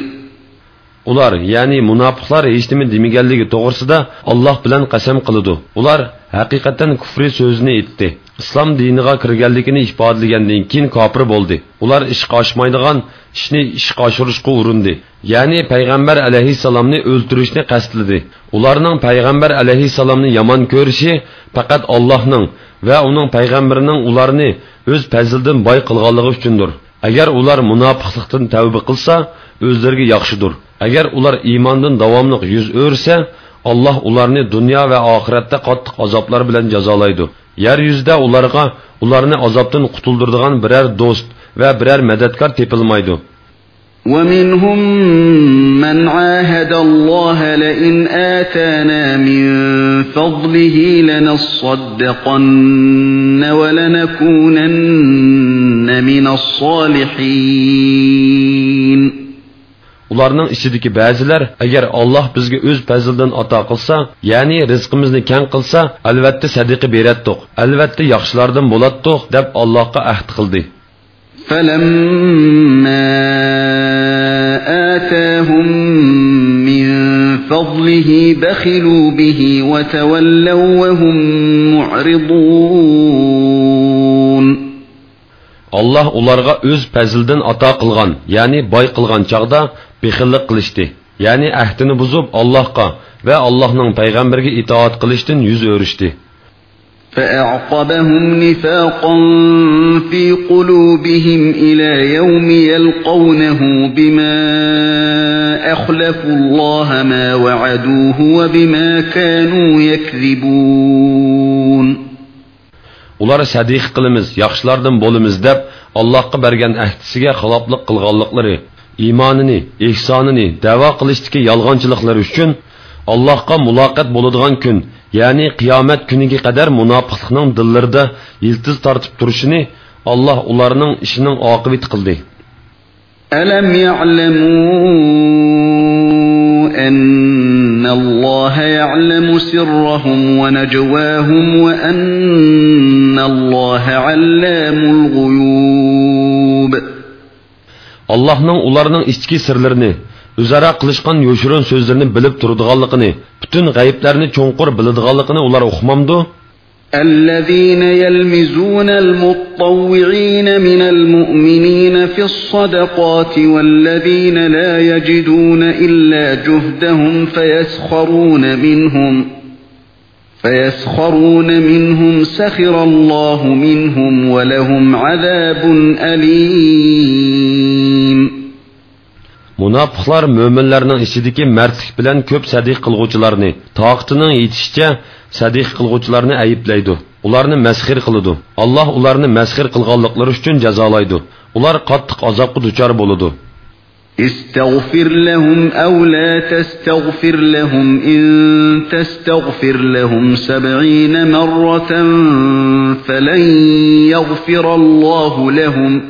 ular ya'ni munofiqlar hech nima demaganligi to'g'risida alloh bilan qasam qiladi ular haqiqatan kufriy so'zni aytdi islom diniga kirganligini ifodalagandan keyin kofir bo'ldi ular ishqa oshmaydigan ishni ishqa oshirishga urindi ya'ni payg'ambar alayhissalomni o'ldirishni qasdladi ularning payg'ambar alayhissalomni yomon ko'rishi faqat allohning va uning payg'ambarining ularni o'z fazlidan boy qilganligi uchundir agar ular munofiqlikdan tavba qilsa o'zlariga yaxshidir agar ular iymondan davomli yuz o'rsa alloh ularni dunyo va oxiratda qattiq azoblar bilan jazolaydi yer yuzida ularga ularni azobdan qutuldiradigan biror do'st va biror madadkor tepilmaydi ومنهم من عاهد الله لئن آتانا من فضله لنصدقن ولنكونن من الصالحين ularning ichidagi ba'zilar agar Alloh bizga o'z fazlidan ato qilsa ya'ni rizqimizni kang qilsa albatta sadaqa beratdiq albatta yaxshilardan bo'latdiq deb allohga ahd qildi فلما آتاهم من فضله بخلوا به وتولوا وهم معرضون Allah ularga o'z fazlidan ato qilgan, ya'ni boy qilgan chaqda bexillik qilishdi. Ya'ni ahdini buzib Allohga va Allohning payg'ambariga itoat qilishdan yuz o'rishdi. فأعقبهم نفاقا في قلوبهم إلى يوم يلقونه بما أخلفوا الله ما وعدوه وبما كانوا يكذبون ular sadiq qilamiz yaxshilardan bo'lamiz deb allohga bergan ahdisiga xiloflik qilganliklari iymonini ehsonini davo qilishdagi yolg'onchiliklari uchun allohga muloqot bo'ladigan kun ya'ni qiyomat kuniga qadar munofiqlikning dillarida yiltiz tortib turishini alloh ularning ishining oqibati qildi ألم يعلموا أن الله يعلم سرهم ونجواهم وأن الله علام الغيوب allohning ularning ichki sirlarini o'zaro qilishgan yoshirin so'zlarini bilib turadiganligini butun g'ayblarni cho'nqur biladiganligini ular uqmamdu الذين يلمزون المطوعين من المؤمنين في الصدقات والذين لا يجدون إلا جهدهم فيسخرون منهم فيسخرون منهم سخر الله منهم ولهم عذاب أليم munofiqlar mo'minlarning ichidagi mardlik bilan ko'p sadiq qilg'uvchilarni toqatining yetishicha sadiq qilg'uvchilarni ayiblaydi ularni masxir qiladi alloh ularni masxir qilganliklari uchun jazolaydi ular qattiq azobga duchor bo'ladi استغفر لهم أو لا تستغفر لهم إن تستغفر لهم سبعين مرة فلن يغفر الله لهم.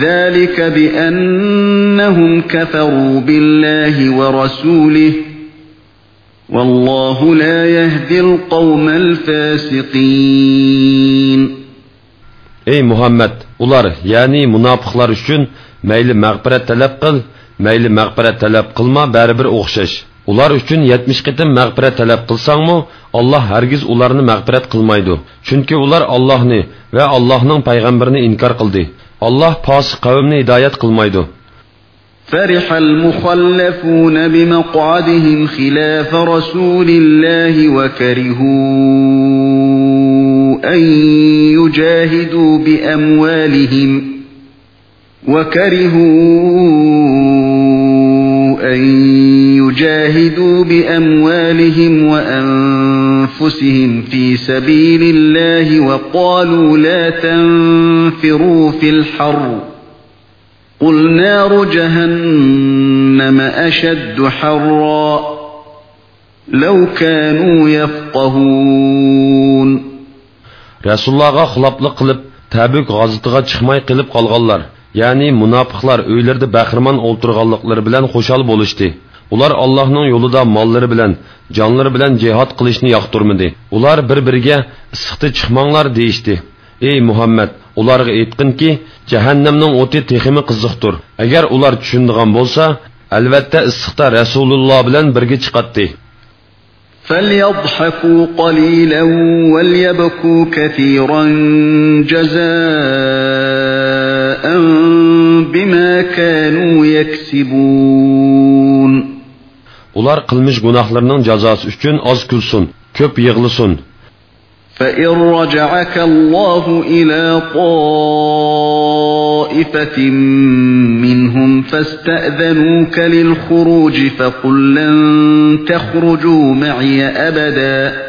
ذلك بأنهم كفروا بالله ورسوله. والله لا يهدي القوم الفاسقين. Ey muhammad ular ya'ni munofiqlar uchun mayli mag'firat talab qil mayli mag'firat talab qilma baribir o'xshash ular uchun yetmish qitim mag'firat talab qilsangmi alloh hargiz ularni mag'firat qilmaydi chunki ular allohni va allohning payg'ambarini inkor qildi alloh posiq qavmni hidoyat qilmaydi فرح المخلفون بمقعدهم خلاف رسول الله وكرهوا أن يجاهدوا بأموالهم وكرهوا أن يجاهدوا بأموالهم وأنفسهم في سبيل الله وقالوا لا تنفروا في الحر. قل نار جهنم أشد حرا. لو كانوا يفقهون. rasulullohga xiloflik qilib tabuk g'azitiga chiqmay qilib qolganlar ya'ni munofiqlar uylarida bahrimon o'ltirganliklari bilan xushal bo'lishdi ular allohning yo'lida mollari bilan jonlari bilan jihod qilishni yoqtirmadi ular bir biriga issiqda chiqmanglar deyishdi ey muhammad ularga aytqinki jahannamning o'ti teximi qiziqdir agar ular tushundigan bo'lsa albatta issiqda rasululloh bilan birga chiqatdi فليضحكوا قليلا وليبكوا كثيرا جزاء بما كانوا يكسبون ular qilmish gunohlarining jazosi uchun oz kulsin ko'p yig'lisin فإن رجعك الله إلى طائفة منهم فاستأذنوك للخروج فقل لن تخرجوا معي أبدا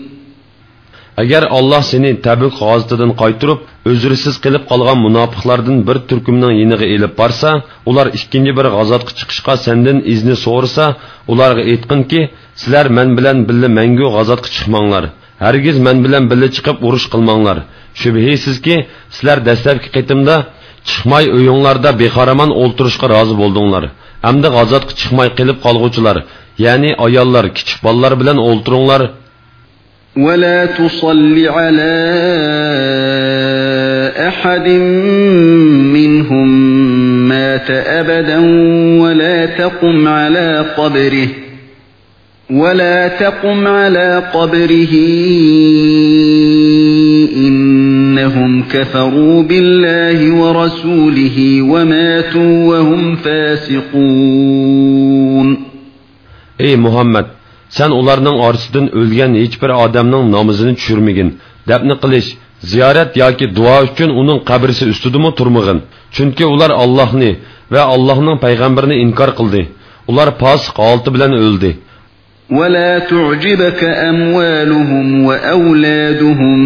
agar olloh seni tabuk g'ozitidan qaytirib o'zrisiz qilib qolgan munofiqlardan bir turkumning yiniga elib borsa ular ikkinchi bir g'azotga chiqishga sendan izni so'rasa ularga aytqinki sizlar men bilan birga mangu g'azotga chiqmanglar hargiz men bilan birga chiqib urush qilmanglar shubhisizki sizlar dastlabki qitimda chiqmay uyinglarda bexaraman o'ltirishga rozi bo'ldinglar hamda g'azotga chiqmay qilib qolg'uvchilar ya'ni ayollar kichik bolalar bilan o'ltiringlar ولا تصل على أحد منهم مات أبدا ولا تقم على قبره ولا تقم على قبره. إنهم كفروا بالله ورسوله وماتوا وهم فاسقون. ey muhammad sen ularning orasidan o'lgan hech bir odamning nomizini tushirmagin dafni qilish ziyorat yoki duo uchun uning qabrisi ustidimi turmag'in chunki ular allohni va allohning payg'ambarini inkor qildi ular posiq holati bilan o'ldi ولا تعجبك أموالهم وأولادهم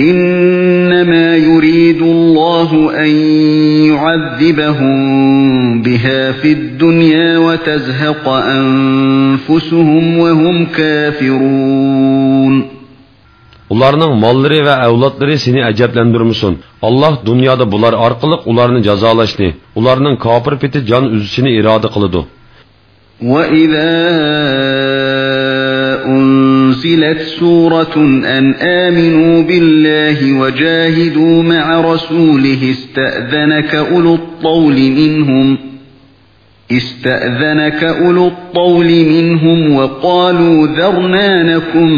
إنما يريد الله أن يعذبهم بها في الدنيا وتزهق أنفسهم وهم كافرون ularning mollari va avlodlari seni ajablantirmasin alloh dunyoda bular orqali ularni jazolashni ularning kofir peti jon uzishini iroda qiladi وإذا أنزلت سورة أن آمنوا بالله وجاهدوا مع رسوله استأذنك أولو الطول منهم استأذنك أولو الطول منهم وقالوا ذرنا نكن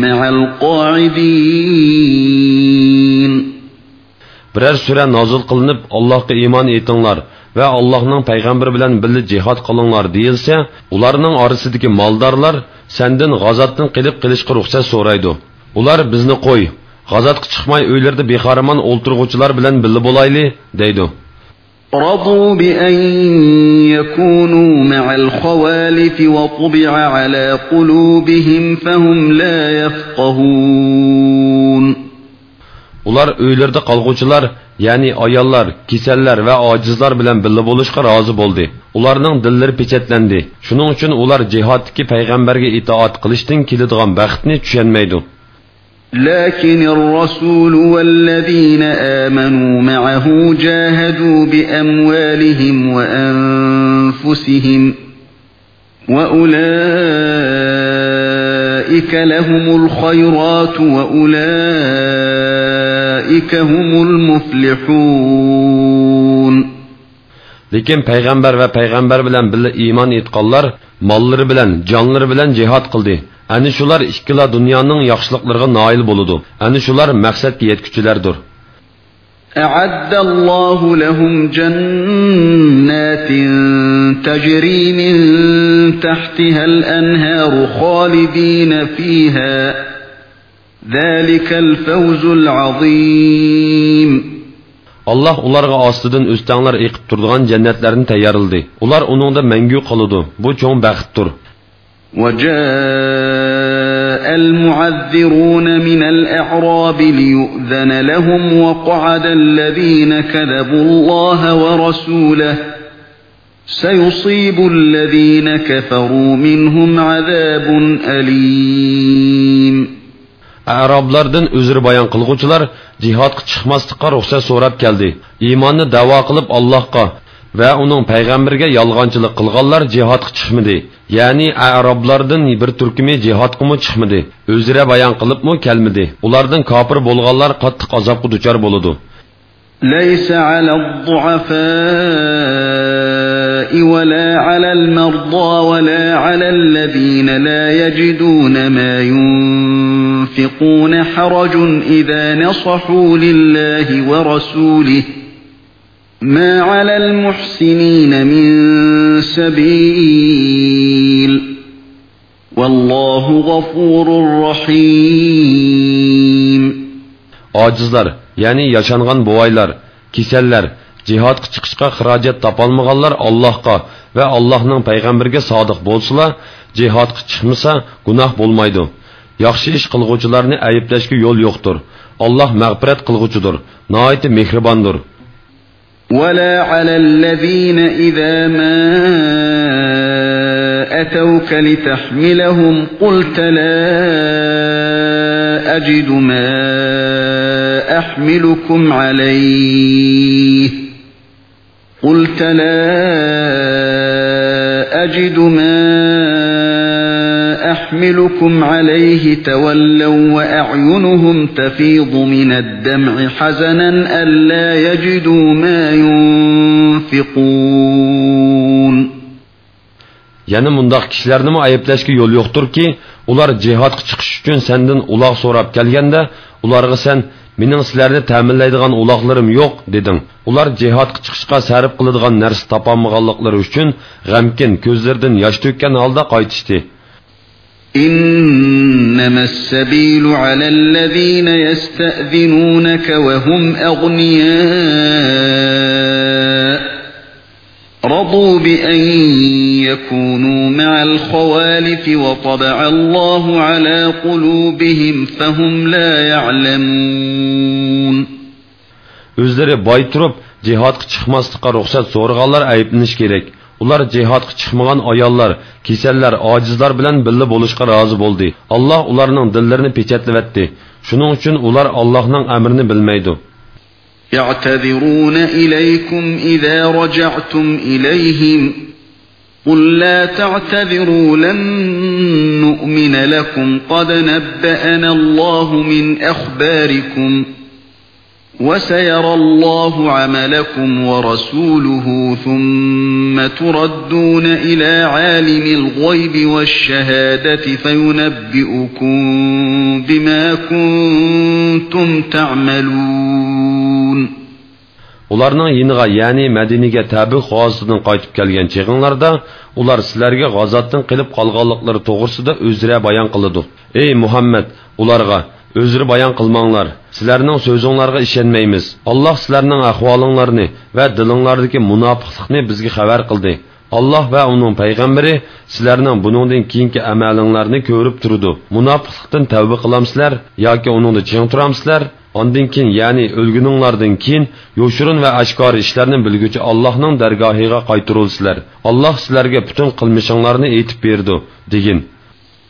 مع القاعدين. biror sura nozil qilinib allohga iymon etinglar va allohning payg'ambari bilan birga jihod qilinglar deyilsa ularning orasidagi moldorlar sandan g'azotdan qilib qilishga ruxsat so'raydi ular bizni qo'y g'azotga chiqmay uylarda bexaraman o'ltirg'uvchilar bilan birga bo'layli deydi رضوا بأن يكونوا مع الخوالف وطبع على قلوبهم فهم لا يفقهون ular uylarda qolg'uvchilar ya'ni ayollar kasallar va ojizlar bilan birga bo'lishga rozi bo'ldi ularning dillari pechatlandi shuning uchun ular jihoddagi payg'ambarga itoat qilishdan keladigan baxtni tushunmaydi لكن الرسول والذين آمنوا معه جاهدوا بأموالهم وأنفسهم وأولئك لهم الخيرات وأولئك هم المفلحون lekin payg'ambar va payg'ambar bilan birga iymon etganlar mollari bilan jonlari bilan jihod qildi ana shular ikkila dunyoning yaxshiliklariga noil bo'ludi ana shular maqsadga yetguchilardir أعد الله لهم جنات تجري من تحتها الأنهار خالدين فيها ذلك الفوز العظيم alloh ularga ostidan o'stanglar eqib turadigan jannatlarni tayyorladi ular uningda mangu qoladi bu cho'ng baxtdir وجاء المعذرون من الأعراب ليؤذن لهم وقعد الذين كذبوا الله ورسوله سيصيب الذين كفروا منهم عذاب أليم arablardan o'zini bayon qilg'uvchilar jihodga chiqmaslikqa ruxsat so'rab keldi iymonni davo qilib allohga va uning payg'ambariga yolg'onchilik qilganlar jihodga chiqmadi ya'ni arablardan bir turkumi jihodgami chiqmadi o'zira bayon qilibmi kelmadi ulardan kofir bo'lganlar qattiq azobga duchor bo'ladi ليس على الضعفاء ولا على المرضى ولا على الذين لا يجدون ما ينفقون حرج إذا نصحوا لله ورسوله ما على المحسنين من سبيل والله غفور رحيم ojizlar ya'ni yashangan bovoylar kasallar jihodga chiqishga xarajat topolmaganlar allohga va allohning payg'ambariga sodiq bo'lsalar jihodga chiqmasa gunoh bo'lmaydi yaxshi ish qilg'uvchilarni ayblashga yo'l yo'qdir alloh mag'firat qilg'uchidir noiti mehribondir ولا على الذين إذا ما أتوك لتحملهم قلت لا أجد ما أحملكم عليه قلت لا أجد ما أحملكم عليه تولوا وأعينهم تفيض من الدمع حزنا ألا يجدوا ما ينفقون yana mundoq kishilarnimi ayblashga yo'l yo'qdirki ular jihodga chiqish uchun sendan uloq so'rab kelganda ularga sen mening sizlarni ta'minlaydigan uloqlarim yo'q deding ular jihodga chiqishga sarf qiladigan narsa topolmaganliklari uchun g'amkin ko'zlaridan yosh to'kkan holda qaytishdi إنما السبيل على الذين يستأذنونك وهم أغنياء. رضوا بأن يكونوا مع الخوالف وطبع الله على قلوبهم فهم لا يعلمون. O'zlari boy turib jihodga chiqmaslikqa ruxsat so'raganlar ayblanish kerak ular jihodga chiqmagan ayollar kasallar ojizlar bilan birga bo'lishga rozi bo'ldi alloh ularning dillarini pechatlavatdi shuning uchun ular allohning amrini bilmaydi يعتذرون إليكم إذا رجعتم إليهم قل لا تعتذروا لن نؤمن لكم قد نبأنا الله من أخباركم وسيرى الله عملكم ورسوله ثم تردون إلى عالم الغيب والشهادة فينبئكم بما كنتم تعملون ularning yiniga ya'ni madinaga tabi g'ozisidan qaytib kelgan chig'inlarda ular sizlarga g'azotdan qilib qolganliklari to'g'risida o'zira bayon qiladi ey muhammad ularga o'zri bayon qilmanglar sizlarning so'zinglarga ishonmaymiz alloh sizlarning ahvolinglarni va dilinglardagi munofiqlikni bizga xabar qildi alloh va uning payg'ambari sizlarning buningdan keyingi amalinglarni ko'rib turdi munofiqlikdan tavba qilamsizlar yoki uningda ching turamsizlar ondan keyin ya'ni o'lguninglardan keyin yo'shirin va oshkor ishlarni bilguvchi allohning dargohiga qaytirilsizlar alloh sizlarga butun qilmishinglarni aytib berdi degin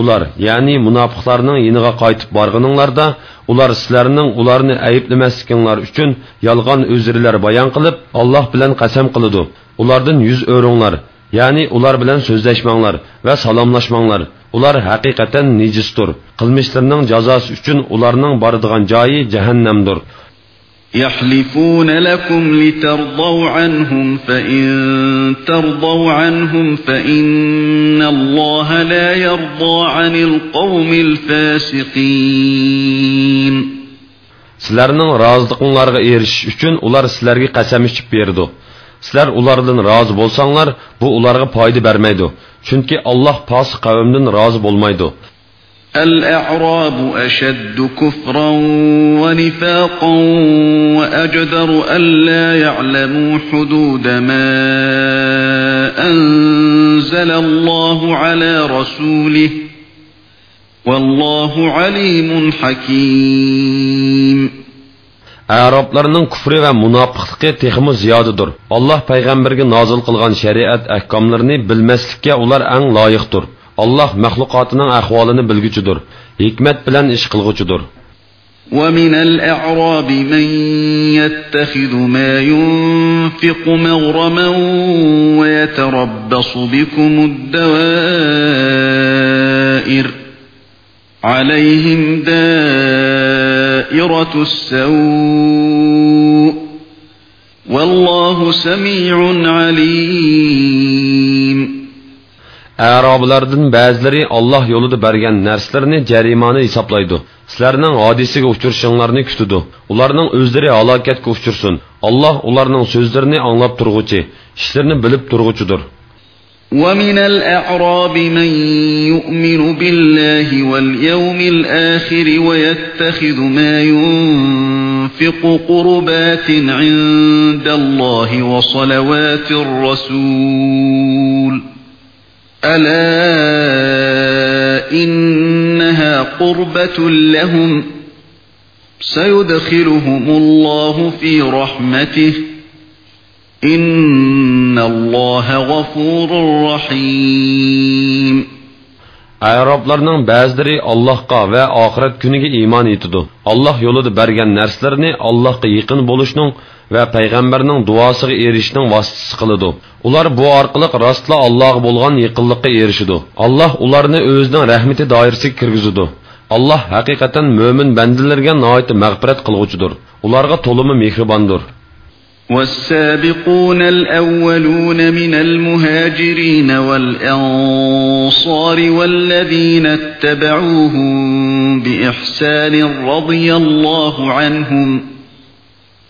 ular ya'ni munofiqlarning yiniga qaytib borganinglarda ular sizlarning ularni ayblamasliginglar uchun yolg'on o'zrilar bayon qilib alloh bilan qasam qiladi ulardan yuz o'ringlar ya'ni ular bilan so'zlashmanglar va salomlashmanglar ular haqiqatan nejisdir qilmishlarining jazosi uchun ularning boradigan joyi jahannamdir يحلفون لكم لترضوا عنهم فإن ترضوا عنهم فإن الله لا يرضى عن القوم الفاسقين sizlarning roziliqinglarga erishish uchun ular sizlarga qasam ichib berdi sizlar ulardan rozi bo'lsanglar bu ularga foyda bermaydi chunki alloh pos qavmdan rozi bo'lmaydi الأعراب أشد كفرا ونفاقا وأجدر ألا يعلموا حدود ما أنزل الله على رسوله والله عليم حكيم Arablarning kufri va munofiqligi texmi ziyodadir. Alloh payg'ambarga nozil qilgan shariat ahkomlarini bilmaslikka ular eng loyiqdir. Alloh mahluqotining ahvolini bilguchidir. Hikmat bilan ish qilguchidir. ومن الأعراب من يتخذ ما ينفق مغرما ويتربص بكم الدوائر عليهم دائرة السوء والله سميع عليم Arablardan ba'zilari Alloh yo'lida bergan narsalarni jarimani hisoblaydi. Sizlarning hodisiga uchrashinglarni kutidi. Ularning o'zlari halokatga uchursin. Alloh ularning so'zlarini anglab turg'uchi, ishlarini bilib turg'uchidir. ومن الأعراب من يؤمن بالله واليوم الآخر ويتخذ ما ينفق قربات عند الله وصلوات الرسول ألا إنها قربة لهم سيدخلهم الله في رحمته إن الله غفور رحيم Arablarning ba'zilari Allohga va oxirat kuniga iymon etadi. Alloh yo'lida bergan narsalarni Allohga yaqin bo'lishning va payg'ambarning duosiga erishishning vositasi qiladi. Ular bu orqali rostla Allohga bo'lgan yaqinlikka erishadi. Alloh ularni o'zining rahmati doirasiga kirgizadi. Alloh haqiqatan mo'min bandalarga nihoyat mag'firat qilg'uchidir. Ularga to'limi mehribondir. والسابقون الأولون من المهاجرين والأنصار والذين اتبعوهم بإحسان رضي الله عنهم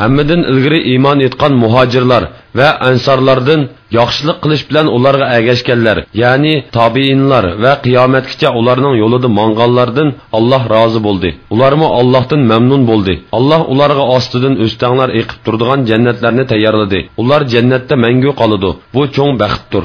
Hammadan ilgari iymon etgan muhojirlar va ansorlardan yaxshilik qilish bilan ularga agashganlar, ya'ni tobiinlar va qiyomatgacha ularning yo'lida monganlardan Alloh rozi bo'ldi. Ularmi Allohdan mamnun bo'ldi. Alloh ularga ostidan o'stanglar eqib turadigan jannatlarni tayyorladi. Ular jannatda mangu qoladi. Bu cho'ng baxtdir.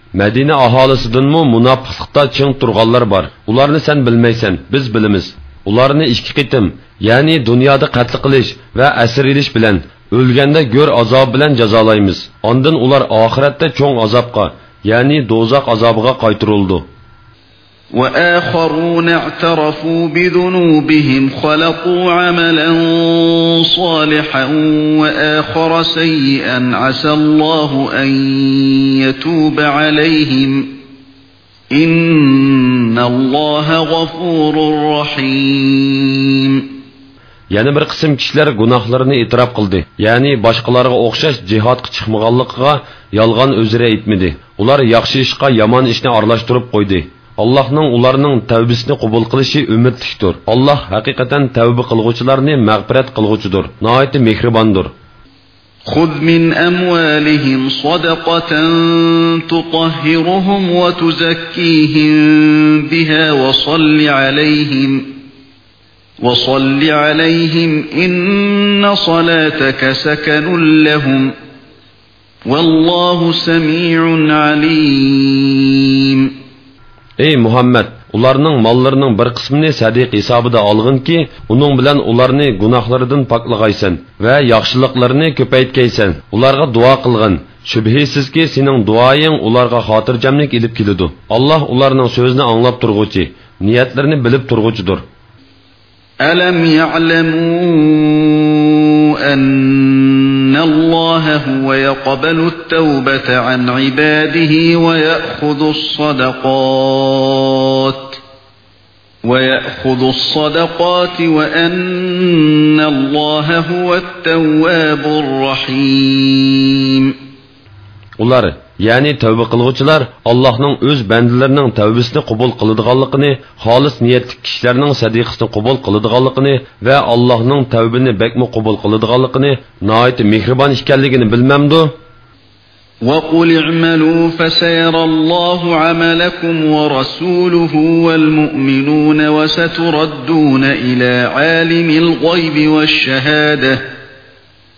Madina aholisidanmi munofiqlikda ching turganlar bor. Ularni sen bilmaysan, biz bilamiz. Ularni ikki qitim, ya'ni dunyoda qatl qilish va asir edish bilan o'lganda go'r azob bilan jazolaymiz. Ondan ular oxiratda cho'ng azobga, ya'ni do'zax azobiga qaytarildi. وآخرون اعترفوا بذنوبهم خلقوا عملا صالحا وآخر سيئا عسى الله أن يتوب عليهم إن الله غفور رحيم Yana bir qism kishilar gunohlarini e'tirof qildi. Ya'ni boshqalarga o'xshash jihodga chiqmaganligiga yolg'on o'zira aytmadi. Ular yaxshi ishga yomon ishni aralashtirib qo'ydi. Allohning ularning tavbasini qabul qilishi umidlikdir. Alloh haqiqatan tavba qilguvchilarni mag'firat qilguvchidir. Nihoyat mehribondir. خذ من أموالهم صدقة تطهرهم وتزكيهم بها وصل عليهم وصل عليهم إن صلاتك سكن لهم والله سميع عليم Ey Muhammad, ularning mollarining bir qismini sadiq hisobida olginki uning bilan ularni gunohlaridan poklag'aysan va yaxshiliklarini ko'paytkaysan ularga duo qilgin shubhisizki sening duoying ularga xotirjamlik ilib keladi alloh ularning so'zini anglab turg'uchi niyatlarini bilib turg'uchidir ألم يعلموا أن الله هو يقبل التوبة عن عباده ويأخذ الصدقات ويأخذ الصدقات وأن الله هو التواب الرحيم. Ular ya'ni tavba qilg'uvchilar allohning o'z bandalarining tavbasini qabul qiladiganligini xolis niyatli kishilarning sadiqasini qabul qiladiganligini va allohning tavbini bakmu qabul qiladiganligini noit mehribon ekanligini bilmamdu وقل اعملوا فسيرى الله عملكم ورسوله والمؤمنون وستردون إلى عالم الغيب والشهادة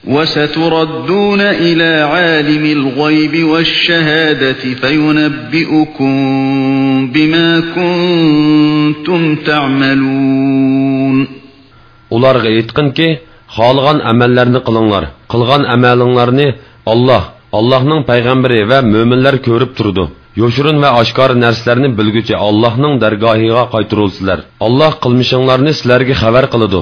وستردون إلى عالم الغيب والشهادة فينبئكم بما كنتم تعملون ularga aytqinki xohlagan amallarni qilinglar qilgan amalinglarni olloh allohning payg'ambari va mo'minlar ko'rib turdi yoshirin va oshkor narsalarni bilguchi allohning dargohiga qaytirulsizlar alloh qilmishinglarni sizlarga xabar qiladi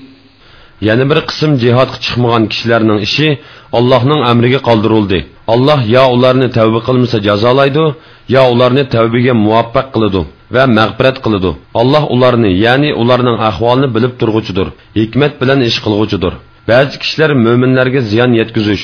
Yana bir qism jihodga chiqmagan kishilarning ishi allohning amriga qoldirildi alloh yo ularni tavba qilmasa jazolaydi yo ularni tavbaga muvaffaq qiladi va mag'firat qiladi alloh ularni ya'ni ularning ahvolini bilib turg'uchidir hikmat bilan ish qilg'uchidir ba'zi kishilar mo'minlarga ziyon yetkazish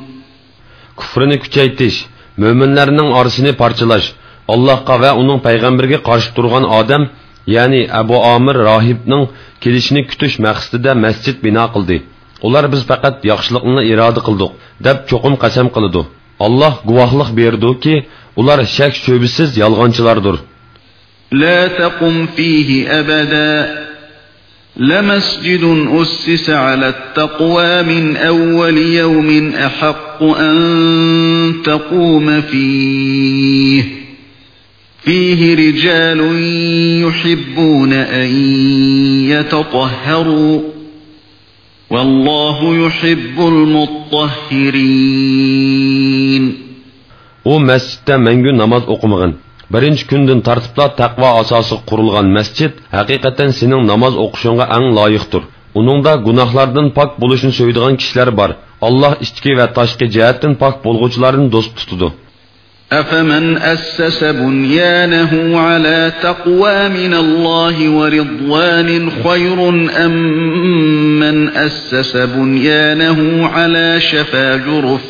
kufrini kuchaytirish mo'minlarning orasini parchalash allohga va uning payg'ambariga qarshi turgan odam ya'ni abu omir rohibning kelishini kutish maqsadida masjid bino qildi ular biz faqat yaxshilikni iroda qildik deb cho'qim qasam qiladi alloh guvohlik berdiki ular shak shubisiz yolg'onchilardir لا تقم فيه أبدا لمسجد أسس على التقوى من أول يوم أحق أن تقوم فيه. فيه رجال يحبون أن يتطهروا والله يحب المطهرين. u masjidda mangu namoz o'qimag'in birinchi kundan tartibla taqvo asosi qurilgan masjid haqiqatan sening namoz o'qishingga eng loyiqdir uningda gunohlardan pok bo'lishni so'ydigan kishilar bor alloh ichki va tashqi jihatdan pok bo'lg'uvchilarni do'st tutadi أفمن أسس بنيانه على تقوى من الله ورضوان خير أم من أسس بنيانه على شفا جرف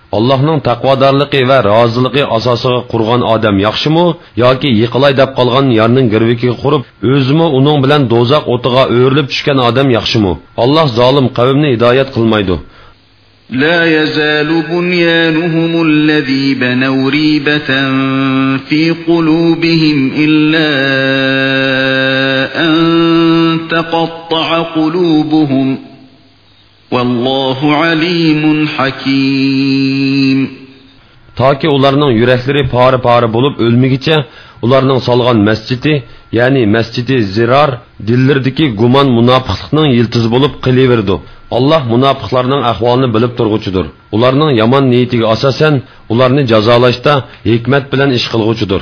allohning taqvodorligi va roziligi asosiga qurgan odam yaxshimi yoki yiqilay deb qolgan yarning girvikiga qurib o'zimi uning bilan do'zax o'tiga o'rilib tushgan odam yaxshimi alloh zolim qavmni hidoyat qilmaydi لا يزال بنيانهم الذي بنوا ريبة في قلوبهم إلا أن تقطع قلوبهم والله عليم حكيم toki ularning yuraklari pora pora bo'lib o'lmigicha ularning solgan masjidi ya'ni masjidi ziror dillardagi gumon munofiqlikning yiltizi bo'lib qilaverdi alloh munofiqlarning ahvolini bilib turg'uchidir ularning yomon niyatiga asosan ularni jazolashda hikmat bilan ish qilg'uchidir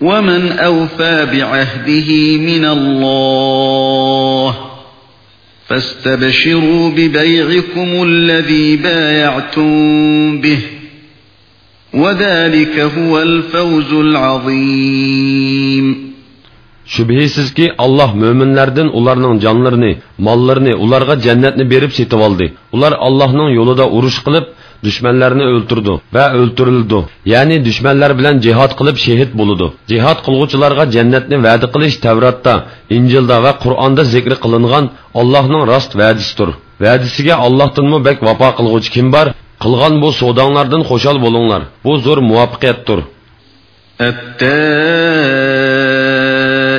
ومن أوفى بعهده من الله فاستبشروا ببيعكم الذي بايعتم به وذلك هو الفوز العظيم Şübhisizki Allah müminlerden ularning jonlarini, mollarini ularga jannatni berib setib oldi. Ular Allohning yo'lida urush qilib, dushmanlarni o'ltirdi va o'ltirildi. Ya'ni dushmanlar bilan jihad qilib shahid bo'ladi. Jihad qilguvchilarga jannatni va'da qilish Tavratda, Injilda va Qur'onda zikr qilingan Allohning rost va'disidir. Va'disiga Allohdanmi bek vafo qilguvchi kim bor? Qilgan bu savdonglardan xushal bo'linglar. Bu zo'r muvaffaqiyatdir.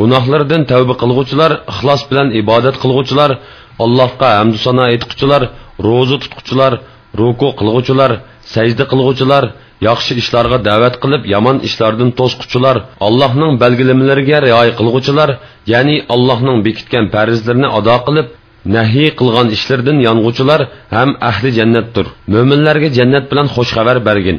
gunohlardan tavba qilg'uvchilar ixlos bilan ibodat qilg'uvchilar allohga hamdu sano aytquchilar ro'za tutquchilar ruku qilg'uvchilar sajda qilg'uvchilar yaxshi ishlarga da'vat qilib yomon ishlardan to'squchilar allohning belgilamalariga rioya qilg'uvchilar ya'ni allohning bekitgan farzlarini ado qilib nahiy qilgan ishlardan yong'uvchilar ham ahli jannatdir mo'minlarga jannat bilan xush xabar bergin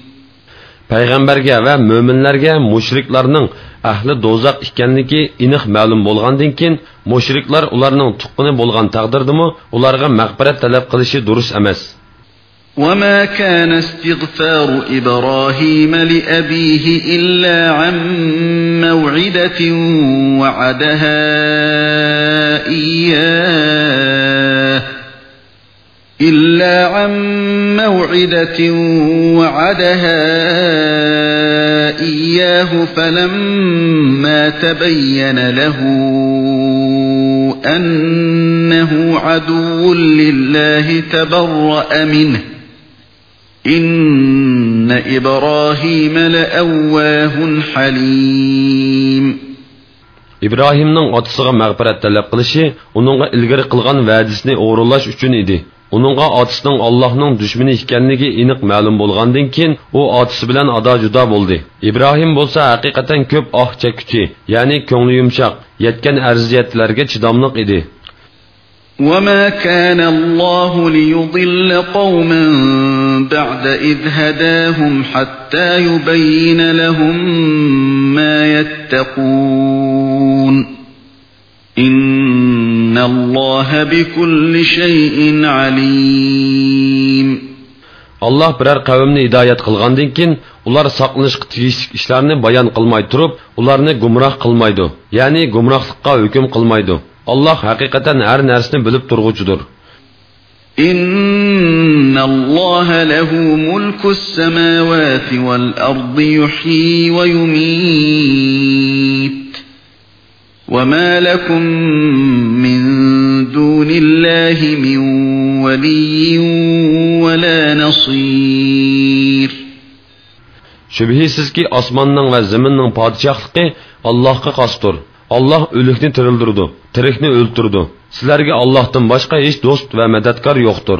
Payg'ambarga va mo'minlarga mushriklarning ahli do'zax ekanligi aniq ma'lum bo'lgandan keyin mushriklar ularning tuqqini bo'lgan taqdirdimi ularga mag'firat talab qilishi durust emas وما كان استغفار إبراهيم لأبيه إلا عن موعدة وعدها إياه إلا عن موعدة وعدها إياه فلما تبين له أنه عدو لله تبرأ منه. إن إبراهيم لأواه حليم. إبراهيم نن قطسغ مغبرة تلقلشي ونن إلغر قلغن وادسني أورلاش أجن إدي uningga otasining Allohning dushmani ekanligi aniq ma'lum bo'lgandan keyin u otasi bilan ado judo bo'ldi ibrohim bo'lsa haqiqatan ko'p oh chekkuchi ya'ni ko'ngli yumshoq yetgan arziyatlarga chidamliq edi وما كان الله ليضل قوما بعد إذ هداهم حتى يبين لهم ما يتقون إن الله بكل شيء عليم alloh biror qavmni hidoyat qilgandan keyin ular saqlanishga tegishli ishlarni bayon qilmay turib ularni gumroh qilmaydi ya'ni gumrohlikqa hukm qilmaydi alloh haqiqatan har narsani bilib turg'uchidir إن الله له ملك السماوات والأرض يحيي ويميت وما لكم من دون الله من ولي ولا نصير shubhisizki osmonning va zaminning podshohligi allohga xosdir olloh o'likni tirildirdi tirikni o'ltirdi sizlarga allohdan boshqa hech do'st va madadkor yo'qdir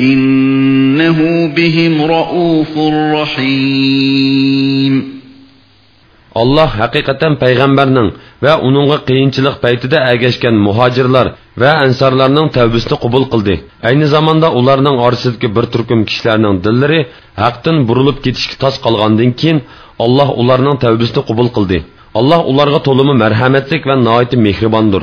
إنه بهم رؤوف رحيم Allah haqiqatan payg'ambarning va uningga qiyinchilik paytida agashgan muhojirlar va ansorlarning tavbasini qabul qildi. Ayni zamonda ularning orasidagi bir turkum kishilarning dillari haqdan burilib ketishga tos qolgandan keyin Allah ularning tavbasini qabul qildi. Allah ularga to'limi marhamatlik va nihoyat mehribondir.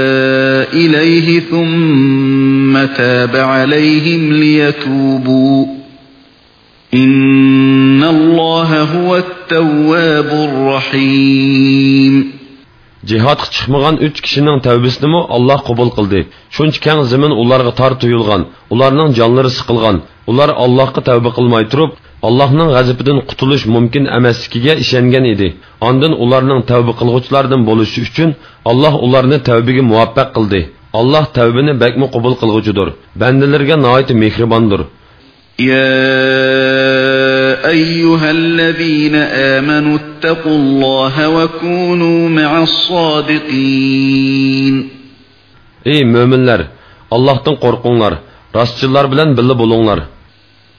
إليه ثم تاب عليهم ليتوبوا. إن الله هو التواب الرحيم. Cihatga chiqmagan 3 kishining tavbasini Alloh qabul qildi. Shuncha keng zamin ularga tor tuyulgan, ularning jonlari siqilgan. Ular Allohga tavba qilmay turib, Allohning g'azabidan qutulish mumkin emasligiga ishongan edi. Ondan ularning tavba qilguvchilardan bo'lishi uchun Alloh ularni tavbaga muvaffaq qildi. Alloh tavbani bakmi qabul qilguvchidir. Bandalarga nihoyat mehribondir. يا أيها الذين آمنوا اتقوا الله وكونوا مع الصادقين. أي مؤمنين الله تن قرقونار رسجلار بلن بل بلونار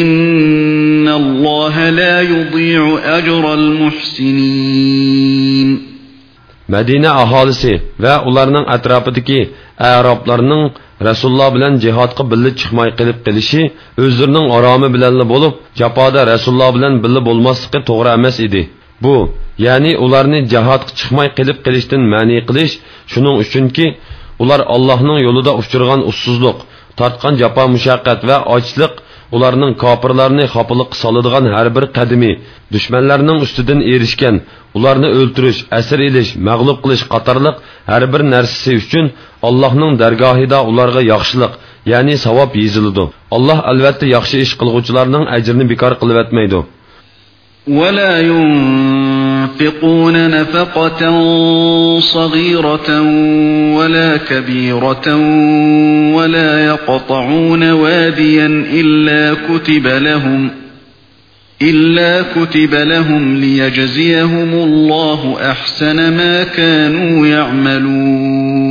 إن الله لا يضيع أجر المحسنين Madina aholisi va ularning atrofidagi arablarning Rasululloh bilan jihodga birga chiqmay qilib qilishi o'zlarining oromi bilanla bo'lib, jafoda Rasululloh bilan birga bo'lmasligi to'g'ri emas edi. Bu, ya'ni ularni jihodga chiqmay qilib qilishdan ma'ni qilish shuning uchunki, ular Allohning yo'lida uchirgan ussuzlik, tortgan jafo mushaqqat va ochlik ularning kofirlarni xopiliq soladigan har bir qadimi dushmanlarning ustidan erishgan ularni o'ltirish asir ilish mag'lub qilish qatorliq har bir narsasi uchun allohning dargohida ularga yaxshilik ya'ni savob yeziladi alloh albatta yaxshi ish qilg'uvchilarning ajrini bekor qilib etmaydi ولا ينفقون نفقة صغيرة ولا كبيرة ولا يقطعون واديا إلا كتب لهم إلا كتب لهم ليجزيهم الله أحسن ما كانوا يعملون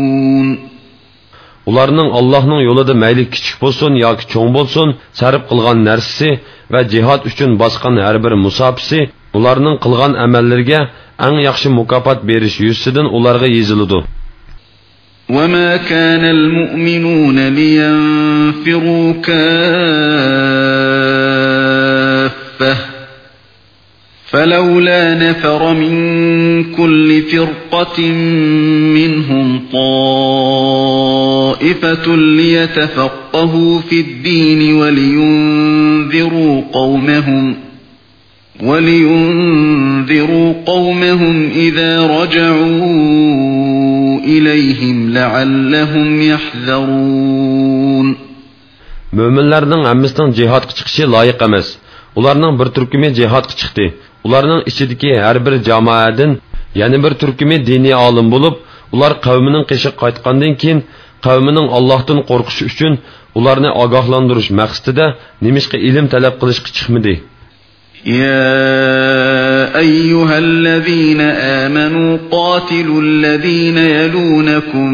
ularning allohning yo'lida mayli kichik bo'lsin yoki cho'ng bo'lsin sarf qilgan narsasi va jihod uchun bosgan har bir musofisi ularning qilgan amallariga eng yaxshi mukofot berish yuzidan ularga yeziladi. وما كان المؤمنون لينفروا كافة فلولا نفر من كل فرقة منهم طائفة ليتفقهوا في الدين ولينذروا قومهم ولينذروا قومهم إذا رجعوا إليهم لعلهم يحذرون mo'minlarning hammasining jihodga chiqishi loyiq emas ularning bir turkumi jihodga chiqdi ularning ichidagi har bir jamoadan yana bir turkumi diniy olim bo'lib ular qavmining qishi qaytgandan keyin qavmining allohdan qo'rqishi uchun ularni ogohlantirish maqsadida nimishqa ilm talab qilishga chiqmadi يا أيها الذين آمنوا قاتلوا الذين يلونكم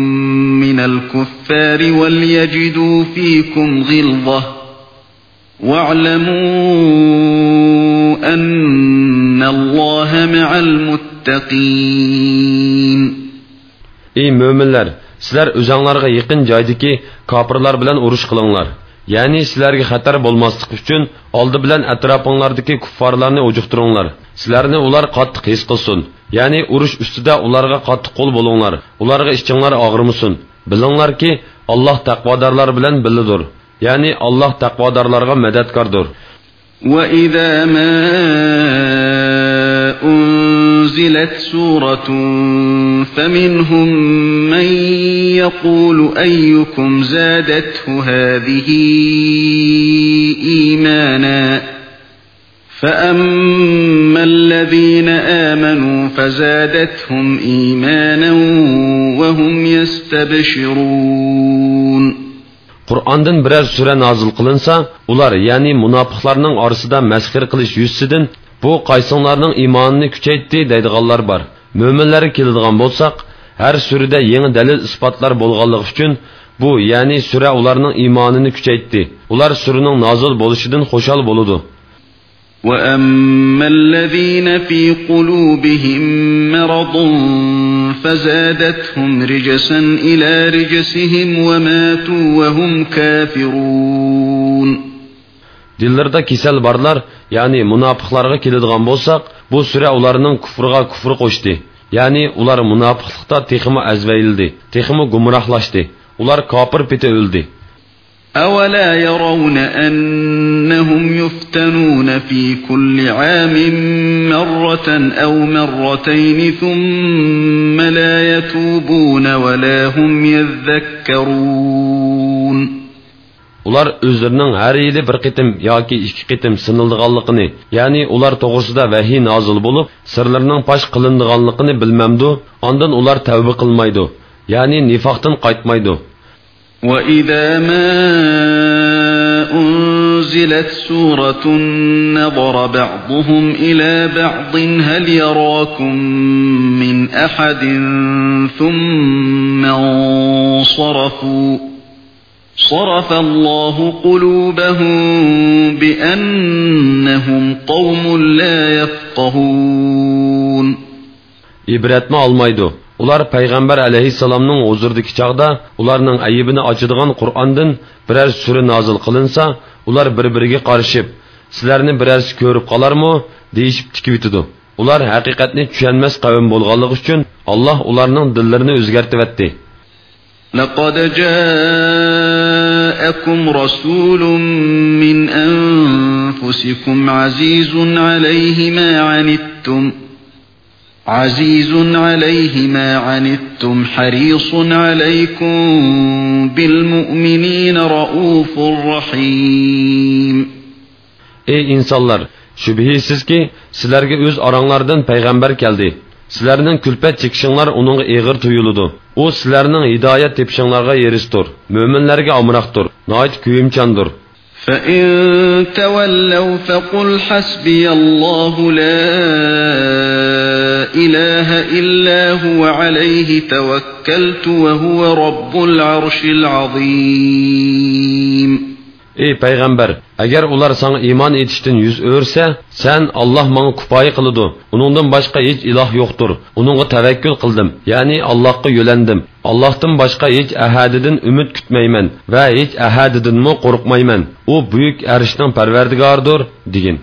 من الكفار وليجدوا فيكم غلظة واعلموا أن الله مع المتقين۔ ey mo'minlar sizlar o'zanglarga yaqin joydagi kofirlar bilan urush qilinglar ya'ni sizlarga xatar bo'lmaslik uchun oldi bilan atrofinglardagi kuffarlarni ujuqtiringlar sizlarni ular qattiq his qilsin ya'ni urush ustida ularga qattiq qo'l bo'linglar ularga ichinglar og'rimasin bilinglarki alloh taqvodorlar bilan billidir ya'ni alloh taqvodorlarga madadkordir وإذا ما أنزلت سورة فمنهم من يقول أيكم زادته هذه إيمانا فأما الذين آمنوا فزادتهم إيمانا وهم يستبشرون qur'ondan biror sura nozil qilinsa ular ya'ni munofiqlarning orasida masxir qilish yuzsidan bu qaysinglarning iymonini kuchaytdi deydiganlar bor mo'minlarga keladigan bo'lsak har surada yangi dalil isbotlar bo'lganligi uchun bu ya'ni sura ularning iymonini kuchaytdi ular suraning nozil bo'lishidan xushal bo'ludi وأما الذين في قلوبهم مرض فزادتهم رجسا إلى رجسهم وماتوا وهم كافرون dillarida kasal borlar ya'ni munofiqlarga keladigan bo'lsak bu sura ularning kufriga kufr qo'shdi ya'ni ular munofiqlikda texmi azvayldi texmi gumrohlashdi ular kofir peti o'ldi أولا يرون أنهم يفتنون في كل عام مرة أو مرتين ثم لا يتوبون ولا هم يذكرون ular o'zlarining har yili bir qitim yoki ikki qitim sinildiganligini ya'ni ular to'g'risida vahiy nozil bo'lib sirlarining fosh qilindiganligini bilmamdu ondan ular tavba qilmaydi ya'ni nifoqdan qaytmaydi وإذا ما أنزلت سورة نظر بعضهم إلى بعض هل يراكم من أحد ثم انصرفوا صرف الله قلوبهم بأنهم قوم لا يفقهون ibratni olmaydi ular payg'ambar alayhissalomning huzurdagi chog'da ularning ayibini ochadigan qur'ondan biror sura nozil qilinsa ular bir biriga qarishib sizlarni birarsi ko'rib qolarmi deyishib tikivitidi ular haqiqatni tushunmas qavm bo'lganligi uchun alloh ularning dillarini o'zgartibyapti لقد جاءكم رسول من أنفسكم عزيز عليه ما عنتم عزيز عليه ما عنتم حريص عليكم بالمؤمنين رؤوف رحيم. Ey insonlar shubhisizki sizlarga o'z oranglardan payg'ambar keldi sizlarning kulpat chekishinglar uningga eg'ir tuyuludi u sizlarning hidoyat tepishinglarga yerisdir mo'minlarga omroqdir noit kuyimchandir فإن تولوا فقل حسبي الله لا إله إلا هو عليه توكلت وهو رب العرش العظيم ey payg'ambar agar ular sana iymon etishdan yuz o'rsa san alloh manga kifoya qiladi uningdan boshqa hech iloh yo'qdir uningga tavakkul qildim ya'ni allohga yo'landim allohdan boshqa hech ahadidan umid kutmayman va hech ahadidanmi qo'rqmayman u buyuk arishning parvardigoridir degin